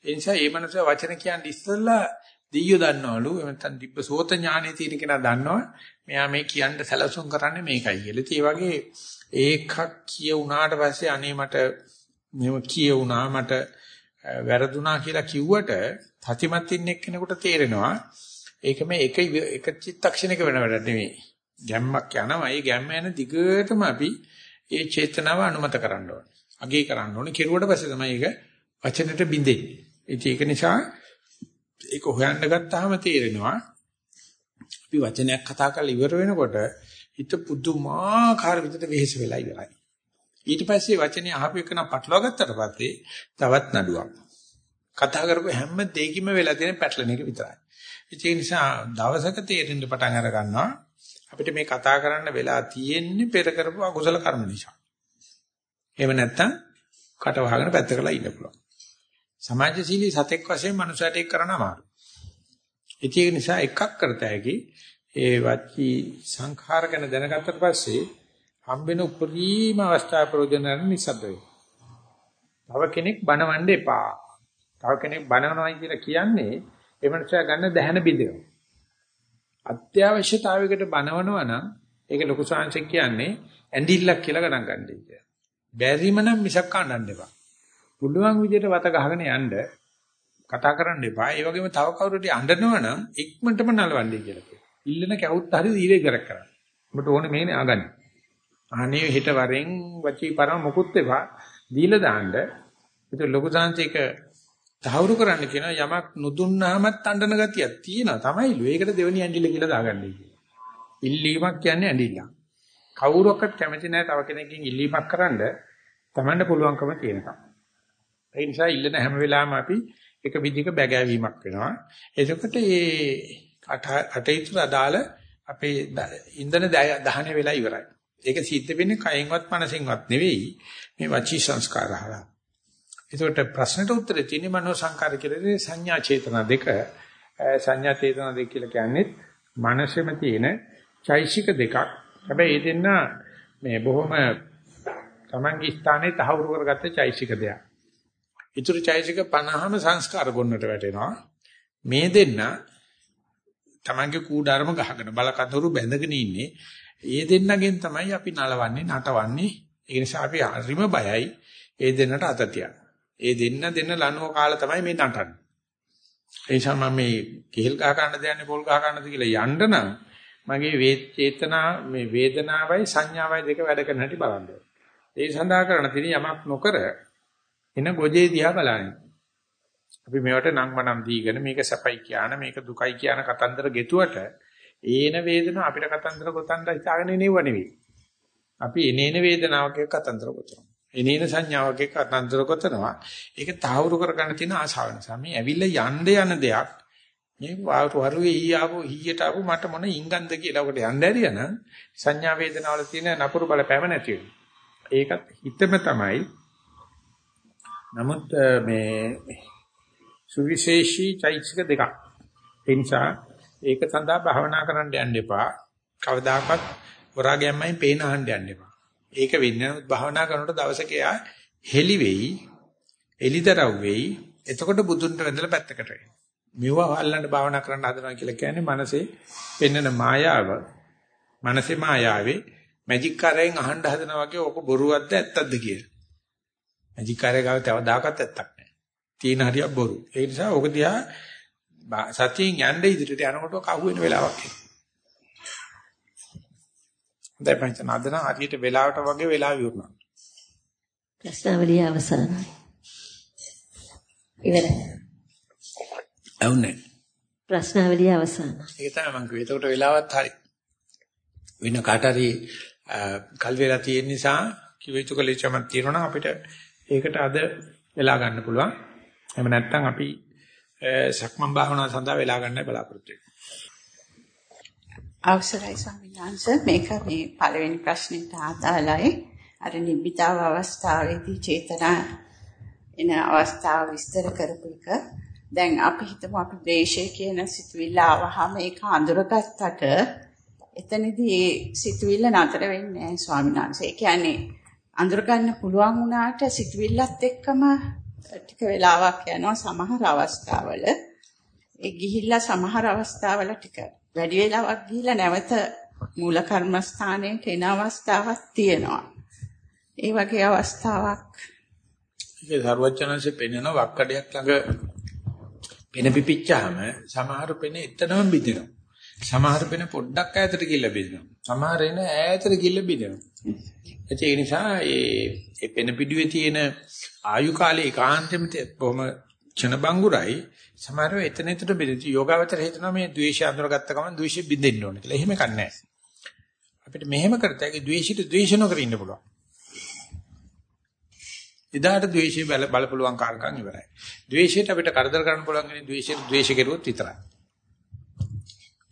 ඒ නිසා මේ මනස වචන කියන්නේ ඉස්සෙල්ලා දෙයියෝ දන්නවලු එහෙම නැත්නම් දිබ්බ සෝත ඥානෙ තියෙන කෙනා දන්නවා මෙයා මේ කියන්න සැලසුම් කරන්නේ මේකයි කියලා. ඒ වගේ ඒකක් කියුණාට පස්සේ අනේ මට මෙව කියුණා මට වැරදුනා කියලා කිව්වට සතිමත් ඉන්න එක්කෙනෙකුට තේරෙනවා ඒක මේ එක එක චිත්තක්ෂණයක වෙන වැඩක් නෙමෙයි. ගැම්මක් යනවා. ඒ ගැම්ම යන දිගටම අපි ඒ චේතනාව අනුමත කරන්න ඕනේ. අගේ කරන්න ඕනේ. කෙරුවට පස්සේ තමයි ඒක වචනෙට බිඳෙන්නේ. ඒක නිසා ඒක හොයන්න ගත්තාම තේරෙනවා අපි වචනයක් කතා කරලා ඉවර වෙනකොට හිත පුදුමාකාර විදිහට වෙහෙස වෙලා ඉවරයි. ඊට පස්සේ වචනේ අහපු එක නම් පටලවා ගත්තට පස්සේ තවත් නඩුවක්. කතා කරපු හැම දෙයකින්ම වෙලා තියෙන පැටලෙන එක විතරයි. ඒ නිසා දවසක තේරෙන්න පටන් අර ගන්නවා අපිට මේ කතා කරන්න වෙලා තියෙන්නේ පෙර කරපු අකුසල කර්ම නිසා. එහෙම නැත්නම් කට වහගෙන පැත්තකලා ඉන්න පුළුවන්. සමාජශීලී සතෙක් වශයෙන් මනුස්සයට ඒක කරන්න අමාරුයි. ඒක නිසා එකක් කරත හැකි ඒ වචී සංඛාර ගැන දැනගත්තට පස්සේ හම්බෙන උපරිම අවස්ථා ප්‍රයෝජනන නිසද්ද වේ. තව කෙනෙක් බනවන්න එපා. තව කෙනෙක් බනවනවා කියලා කියන්නේ ඒ මනුස්සයා ගන්න දැහැන බිඳිනවා. අත්‍යවශ්‍යතාවයකට බනවනවා නම් ඒක ලොකු සංසක් කියන්නේ ඇඬිල්ලක් කියලා ගණන් ගන්නයි කියන්නේ. බැරිම නම් මිසක් කන්නන්න එපා. පුළුවන් විදිහට වත ගහගෙන යන්න කතා කරන්න එපා. ඒ වගේම තව කවුරුට අඬනවා නම් ඉක්මනටම නලවන්නේ කියලා කියනවා. ඉල්ලන කැවුත් හරි දීලේ කරක් කරන්න. ඔබට ඕනේ මේනේ ආගන්න. අනේ හිත වරෙන් වචී පරම මොකුත් එපා. දීලා දාන්න. ඒක ලොකු සංසේක තහවුරු කරන්න කියන යමක් නුදුන්නාමත් අඬන ගතියක් තියෙනවා තමයිලු. ඒකට දෙවෙනි ඇඬිල්ල කියලා දාගන්නයි කියන්නේ. ඉල්ලීමක් කියන්නේ ඇඬිල්ල. කවුරක්වත් කැමති නැහැ තව කෙනෙක්ගෙන් ඉල්ලීමක් කරන්න තමන්ට පුළුවන්කම තියෙනවා. ඒ නිසා ඉල්ලන හැම වෙලාවෙම අපි එක විදිහක බැගෑවීමක් වෙනවා. එතකොට මේ කටයුතු අදාළ අපේ ඉන්ධන දහන වෙලා ඉවරයි. ඒක සිද්ධ වෙන්නේ කයෙන්වත් මනසින්වත් නෙවෙයි මේ වචී සංස්කාර හරහා. ඒකට ප්‍රශ්නට උත්තරේ තියෙන්නේ මනෝ සංකාර කියලා සංඥා චේතනා දෙක. සංඥා චේතනා දෙක කියලා කියන්නේ මනසෙම තියෙන චෛසික දෙකක්. හැබැයි ඒ දෙන්න මේ බොහොම තමන්ගේ ස්ථානයේ තහවුරු කරගත්ත චෛසික දෙයක්. ඊටු චෛසික 50ම සංස්කාර ගොන්නට වැටෙනවා. මේ දෙන්න තමන්ගේ කූඩාරම ගහගෙන බලකඳුරු බැඳගෙන ඉන්නේ. ඒ දෙන්නගෙන් තමයි අපි නලවන්නේ නටවන්නේ. ඒ නිසා අපි හරිම බයයි ඒ දෙන්නට අත ඒ දෙන්න දෙන්න ලනුව කාලා තමයි මේ නටන්නේ. ඒ නිසා මම මේ කෙහෙල් ගහ ගන්න දෙන්නේ පොල් ගහ ගන්නද කියලා යන්න නම් මගේ වේචේතනා මේ වේදනාවයි සංඥාවයි දෙක වැඩ කරන හැටි බලන්න ඒ සඳහා කරන තියෙන යමක් නොකර එන ගොජේ දිහා බලන්නේ. අපි මේවට නම් මනම් දීගෙන මේක සැපයි කියන මේක දුකයි කියන කතන්දර ගෙතුවට ඒන වේදනාව අපිට කතන්දර ගොතන්න හිතාගෙන නෙවෙව නෙවෙයි. අපි එනේන වේදනාවක කතන්දර ගොතනවා. එනේන සංඥාවක කතන්දර ගොතනවා. ඒක තාවුරු කරගන්න තියෙන ආශාව නිසා මේ ඇවිල්ලා යන්න යන දෙයක් මේ වරුවේ ඊ ආපු ඊයට ආපු මට මොන ඉංගන්ද කියලා ඔකට යන්න ඇරියන සංඥා වේදනාවල තියෙන නපුරු බලපෑම නැති වෙනවා. ඒකත් හිතම තමයි. නමුත් මේ සුවිශේෂී චෛතසික දෙකක්. ඒ නිසා ඒක සඳහා භාවනා කරන්න යන්න එපා. කවදාකවත් හොරාගැම්මෙන් පේන අහන්න යන්න එපා. ඒක වෙන්නේ භාවනා කරනකොට දවසක යා හෙලි වෙයි, එලිදරව් වෙයි. එතකොට බුදුන්ට වැඳලා පැත්තකට වෙයි. මෙවුව අල්ලන්න භාවනා කරන්න හදනවා කියලා කියන්නේ මනසේ පෙන්වන මායාව. මනසේ මායාවේ මැජික් කාරයෙන් අහන්න හදනවා වගේ ඕක බොරුවක්ද ඇත්තක්ද කියලා. මැජික් කාරය ගාව තව දායකත් ඇත්තක් නැහැ. තීන හරියක් බොරු. ඒ නිසා ඕක දිහා සතියෙන් යන්න ඉදිරියට යනකොට කහුව වෙන වෙලාවක් එනවා. දැන් පංචන අද නම් හරියට වෙලාවට වගේ වෙලාව ඉවරනවා. ප්‍රශ්නාවලිය අවසానයි. ඉවරයි. අවුනේ. ප්‍රශ්නාවලිය අවසానයි. ඒක තමයි මම කිව්වේ. එතකොට වෙලාවත් හරි. වෙන කාට හරි කල් වේලා තියෙන නිසා කිවිතු කලෙචමක් තියෙනවා අපිට ඒකට අද වෙලා ගන්න පුළුවන්. එහෙම නැත්නම් අපි සක්මන් භාවනාව සඳහා වෙලා ගන්නයි බලාපොරොත්තු වෙන්නේ. අවසරයි ස්වාමීන් වහන්සේ මේක මේ පළවෙනි ප්‍රශ්නෙට ආදාළයි. අර නිබ්බිතාව අවස්ථාවේදී චේතනා එන අවස්ථාව විස්තර කරපු එක. දැන් අපි හිතමු අපි ද්වේෂය කියන සිතුවිල්ල ආවහම ඒක අඳුරගත්තට එතනදී ඒ සිතුවිල්ල නතර වෙන්නේ නැහැ ස්වාමීන් වහන්සේ. ඒ කියන්නේ අඳුර ගන්න පුළුවන් වුණාට සිතුවිල්ලත් එක්කම ටික වෙලාවක් යනවා සමහර අවස්ථාවල. ඒ ගිහිල්ලා සමහර අවස්ථාවල ටික වැඩි වෙලාවක් ගිහිල්ලා නැවත මූල කර්මස්ථානයට එන අවස්ථාවක් තියෙනවා. ඒ වගේ අවස්ථාවක් ඒක සර්වඥාන්සේ පෙන්වන වක්කඩයක් ළඟ පෙන පිපිච්චාම සමහර පෙන එතනම බිඳිනවා. සමහර පෙන පොඩ්ඩක් ඈතට ගිහිල්ලා බිඳිනවා. සමහර එන ඈතට ගිහිල්ලා බිඳිනවා. ඒ නිසා ඒ ඒ පෙන පිඩුවේ තියෙන ආයු කාලේ ඒකාන්තෙම බොහොම ක්ෂණ බංගුරයි සමහරව එතන එතන බෙදති යෝගාවචර හිතනවා මේ ද්වේෂය අඳුරගත්ත ගමන් ද්වේෂෙ බින්දෙන්න ඕනේ කියලා. එහෙම කන්නේ අපිට මෙහෙම කරත හැකි ද්වේෂිත ද්වේෂ නොකර ඉන්න පුළුවන්. එදාට ද්වේෂය බල බලපුලුවන් කාර්කම් ඉවරයි. ද්වේෂයට අපිට කරදර කරන්න පුළුවන් ඉන්නේ ද්වේෂයට ද්වේෂ කෙරුවොත් විතරයි.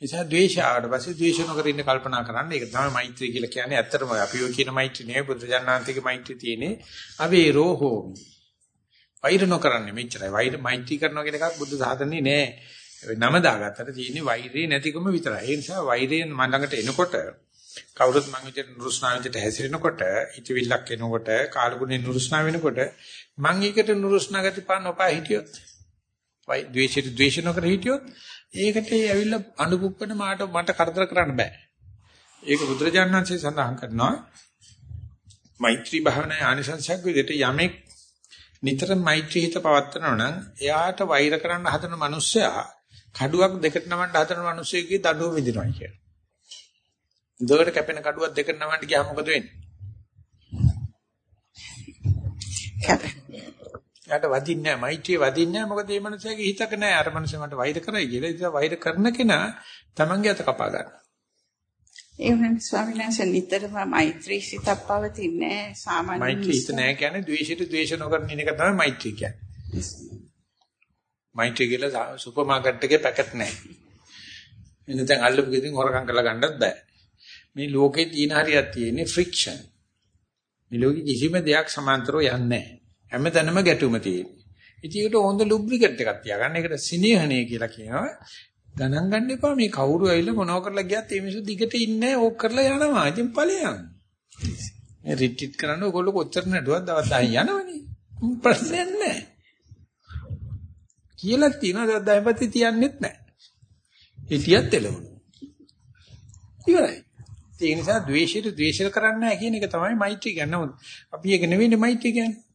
නිසා ද්වේෂය ආවට පස්සේ ද්වේෂ නොකර ඉන්න කල්පනා කරන්න. ඒක තමයි මෛත්‍රී කියලා කියන්නේ. ඇත්තටම අපි ඔය කියන මෛත්‍රී නෙවෙයි බුදුජානනාන්තික මෛත්‍රී තියෙන්නේ. අවේරෝ හෝමි. වෛර නොකරන්නේ මෙච්චරයි. වෛර මෛත්‍රී කරනවා කියන එකක් බුද්ධ සාධනේ නෑ. නම දාගත්තට තියෙන්නේ වෛරේ නැතිකම විතරයි. ඒ නිසා වෛරයෙන් මම ළඟට එනකොට කවුරුත් මං විදිහට නුරුස්නා විදිහට හැසිරෙනකොට, හිතවිල්ලක් එනකොට, කාලගුණේ නුරුස්නා වෙනකොට මං ඒකට නුරුස්නා ගති පාන ඔපා හිටියොත්, වයි ද්වේෂයට ද්වේෂ නොකර හිටියොත් ඒකට ඇවිල්ලා අනුපුප්පන මාට මට කරදර කරන්න බෑ. ඒක බුදුරජාණන්සේ සඳහන් කරනවා මෛත්‍රී භාවනාවේ ආනිසංසයක් විදිහට යමෙක් නිතර මෛත්‍රී හිත පවත්නවා නම් එයාට වෛර කරන්න හදන මිනිස්සයා කඩුවක් දෙකට නමන්න හදන මිනිස්සෙකුගේ දඬුවම විඳිනවා කියලා. දොරට කැපෙන කඩුවක් දෙකට නමන්න ගියාම මොකද වෙන්නේ? කැපෙන. යාට වදින්නේ නැහැ මෛත්‍රිය වදින්නේ නැහැ. මොකද මේ මනුස්සයාගේ හිතක නැහැ. අර මනුස්සයා මට වෛර කරයි කියලා. ඉතින් වෛර කරන කෙනා තමන්ගේ අත කපා ගන්නවා. ඒ වෙන ස්වාමීන් වහන්සේ නිතරම මෛත්‍රී සිතක් පවතින්නේ සාමාන්‍ය මෛත්‍රී හිත නැහැ කියන්නේ ද්වේෂයට ද්වේෂ නොකරන එක තමයි මෛත්‍රී කියන්නේ. මෛත්‍රී කියලා සුපර් මාකට් එකේ පැකට් නැහැ. එන්න දැන් අල්ලපු ගෙදින් හොරකම් කරලා ගන්නත් බෑ. මේ ලෝකේ තියෙන හරියක් තියෙන්නේ ෆ්‍රික්ෂන් මේ ලෝකෙ කිසිම දෙයක් සමාන්තරව යන්නේ නැහැ හැමතැනම ගැටුම තියෙන්නේ. ඉතින් ඒකට හොඳ ලුබ්‍රිකන්ට් එකක් තියාගන්න. ඒකට සිනේහණය කියලා කියනවා. ගණන් ගන්න එපා මේ කවුරු ඇවිල්ලා මොනව කරලා ගියත් මේ මිනිස්සු දිගට ඉන්නේ ඕක කරලා යනවා. ඉතින් ඵලයන්. මේ රිට්‍රීට් කරන්න ඕගොල්ලෝ කොච්චර නඩුවක් දවස් 10 යනවනේ. ප්‍රශ්නයක් නැහැ. කියලා තියෙනවා දවස් 10 පැත්තේ තියන්නෙත් නැහැ. හිටියත් එළවලු. ඉවරයි. ඒ නිසා ද්වේෂයට ද්වේෂ කරන්නේ නැහැ කියන එක තමයි මෛත්‍රී කියන්නේ. අපි ඒක නෙවෙයිනේ මෛත්‍රී කියන්නේ.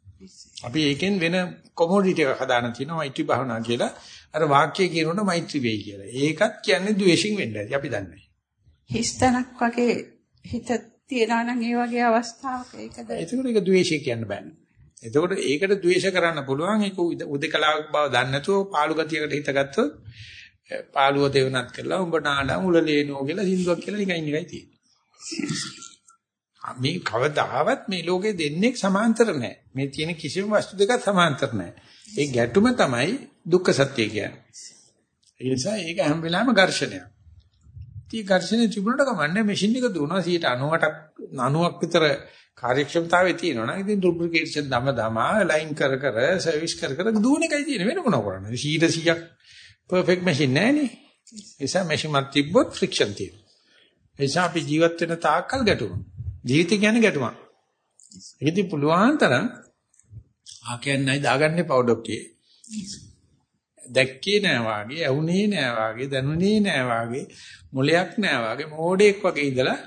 අපි ඒකෙන් වෙන කොමෝඩිටි එකක් හදාන තියෙනවා මෛත්‍රී භාවනා කියලා. අර වාක්‍යය කියනකොට මෛත්‍රී වෙයි කියලා. ඒකත් කියන්නේ ද්වේෂින් වෙන්න ඇති. අපි දන්නේ. හිස්තනක් වගේ හිත තියනවා නම් ඒ වගේ අවස්ථාවක ඒකද ඒකට ඒක ද්වේෂය කියන්න බෑ. එතකොට ඒකට ද්වේෂ කරන්න පුළුවන් ඒක උදකලාවක් බව දන්නේ නැතුව පාළු ගතියකට හිතගත්තොත් පාළුව දෙවනත් කරලා උඹ නාඩා මුලලේනෝ කියලා සින්දුවක් කියලා නිකන් ඉන්නයි තියෙන්නේ. මේ කවදාවත් මේ ලෝකේ දෙන්නේ සමාන්තර නැහැ. මේ තියෙන කිසිම වස්තු දෙකක් සමාන්තර නැහැ. ඒ ගැටුම තමයි දුක්ඛ සත්‍ය කියන්නේ. ඒ නිසා ඒක හැම වෙලාවෙම ඝර්ෂණයක්. ඉතින් ඝර්ෂණය තිබුණට කමන්නේ මැෂින් එක දුවනවා 98ක් 90ක් විතර කාර්යක්ෂමතාවය තියෙනවා. ඉතින් ඩුප්ලිකේෂන් දම දමා ලයින් කර කර සර්විස් කර කර දුවන එකයි තියෙන්නේ වෙන මොනව කරන්නේ. 100ක් පර්ෆෙක්ට් මැෂින් නැහැනේ. ඒ නිසා මැෂින් මත තිබ්බොත් ෆ්‍රික්ෂන් තියෙනවා. ඒ නිසා අපි ජීවත් වෙන තාක්කල් ගැටුමක්. ජීවිතය කියන්නේ ගැටුමක්. ඒකදී පුළුවන් තරම් ආ කියන්නේ දාගන්නේ පවුඩොක්කේ. දැක්කේ නෑ වාගේ, ඇහුනේ නෑ වාගේ, දැනුනේ නෑ වාගේ, මොලයක් නෑ වාගේ, මෝඩෙක් වගේ ඉඳලා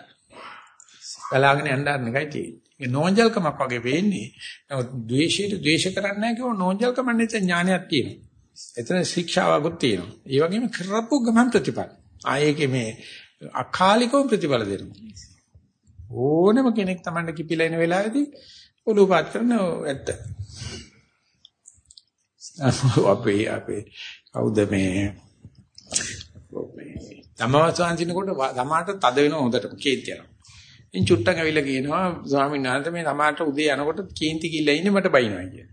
බලාගෙන යන්න ගන්න එකයි තියෙන්නේ. ඒ නෝන්ජල්කමක් වගේ වෙන්නේ. නමුත් ද්වේෂයට ද්වේෂ කරන්නේ නැහැ කියව නෝන්ජල්කම නැත්නම් ඥානයක් තියෙනවා. එතන ශික්ෂාවකුත් තියෙනවා. ඒ වගේම කරපු ගමන් ප්‍රතිපල. ආයේකේ මේ අකාලිකව ප්‍රතිඵල දෙනවා. ඕනම කෙනෙක් Tamanda කිපිලා ඉන වෙලාවේදී ඔලුව පාත් කරන ඇත්ත. අපේ අපේ කවුද මේ තමවසාන්තිනකොට සමාට තද වෙන හොඳට කේන්ති යනවා. ඉන් චුට්ටක් ඇවිල්ලා කියනවා ස්වාමීන් වහන්සේ මේ සමාට උදේ යනකොට කේන්ති කිල්ලා ඉන්නේ මට බයිනවා කියන.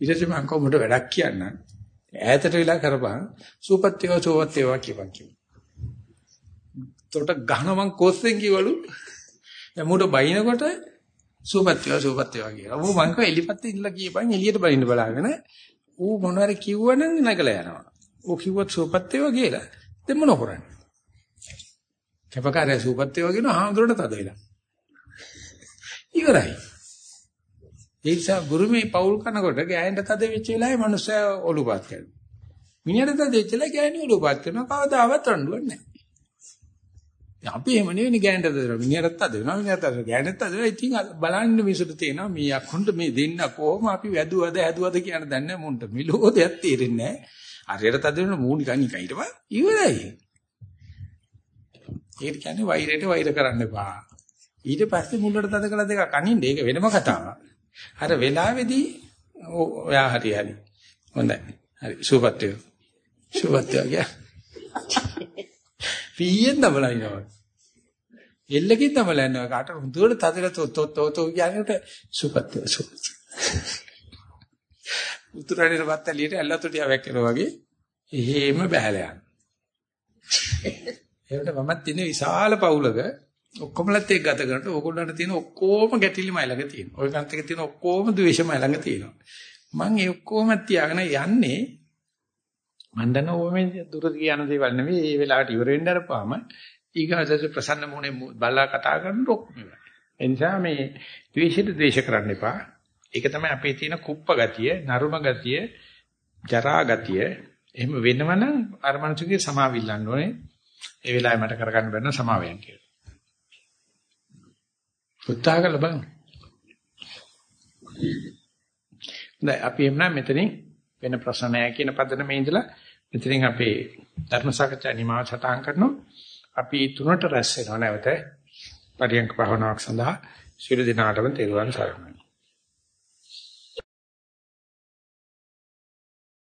ඊටසේ මම කොහොමද වැඩක් කියන්න. ඈතට වෙලා කරපන් සූපත්තිව සෝවත්තිව කියපන් කිව්වා. තොට ගහනවන් කොස්සෙන් කිවලු දැන් මුඩ බයිනකොට සූපත්තිව සූපත්තිව කියලා. ඌ මං කව එලිපත්ති ඉල්ල කියපන් එළියට බයින්න බලාගෙන ඌ මොනවාරි කිව්වනම් නැගලා යනවා. ඌ කිව්වත් සූපත්තිව කියලා. දැන් මොන කරන්නේ? කැපකාරය සූපත්තිව කියන හාමුදුරට තද වෙලා. ඉවරයි. ඒ නිසා ගුරුමේ පෞල් කනකොට ගෑයන්ට තද වෙච්ච වෙලාවේ මනුස්සයා ඔලුපත් කරනවා. මිනිහට තද වෙච්ච වෙලාවේ ගෑණි ඔලුපත් කරනවා කවදාවත් රණ්ඩුවක් නැහැ. අපි එහෙම නෙවෙයි ගෑනට දෙනවා. මිනිහටත් අද වෙනවා. මිනිහට අද ගෑනට අද වෙනවා. ඉතින් බලන්න මිසුට තියෙනවා මේ අකුණ්ඩ මේ දෙන්න කොහොම අපි වැදුවද හැදුවද කියන දන්නේ නැහැ මුන්ට. මිලෝ දෙයක් තේරෙන්නේ නැහැ. හරියට අද වෙන මූ නිකන් නිකන් ඊටම ඉවරයි. ඒක කියන්නේ වෛරයට වෛර කරන්න එපා. ඊට පස්සේ මුල්ලට තද කළ දෙකක් අනින්න ඒක වෙනම කතාවක්. අර වෙලාවේදී ඔයා හරි හරි. හොඳයි. හරි සුවපත්ය. සුවපත්ය කිය. පීයෙන් දමලා ඉනවා. එල්ලකින් දමලා ඉනවා. කාට හුදුවට තදලා තොත් තොත් තොත් කියනකොට සුවපත්ය සුවපත්ය. උතුරේ රවත්තලියට ඇල්ලතොටිය වැක්කනවා වගේ එහෙම බහැලා යනවා. ඒකට මමත් ඉන්නේ විශාල පවුලක ඔක්කොමලත් එක්ක ගත කරනකොට ඕගොල්ලන්ට තියෙන ඔක්කොම ගැටිලිම ළඟ තියෙනවා. ඔය කන්ට එක තියෙන ඔක්කොම ද්වේෂම ළඟ තියෙනවා. මම ඒ ඔක්කොම තියාගෙන යන්නේ මම දන්න ඕමෙන් දුර කියන දේවල් නෙවෙයි. ඒ වෙලාවට ඉවර වෙන්න අරපාම ඊගාසස ප්‍රසන්න මොනේ බලා කතා කරනකොට ඔක්කොම ඉවරයි. ඒ නිසා මේ ද්වේෂෙට ද්වේෂ කරන්න එපා. ඒක තමයි අපේ තියෙන කුප්ප ගතිය, නරුම ගතිය, ජරා ගතිය. එහෙම වෙනවනම් අර මනුස්සගේ සමාවිල්ලන්න ඕනේ. ඒ වෙලාවේ මට කරගන්න බැන්න සමාවෙන් කියලා. උත්සාහ කරලා බලමු. දැන් අපි එන්න මෙතනින් වෙන ප්‍රශ්න නැහැ කියන පදනමේ ඉඳලා මෙතනින් අපේ ධර්ම සාකච්ඡා නිමාව සටහන් කරනවා. අපි තුනට රැස් වෙනවා නැවත පරියන්ක භාවනාවක් සඳහා ශිරු දිනාටම තෙරුවන් සරණයි.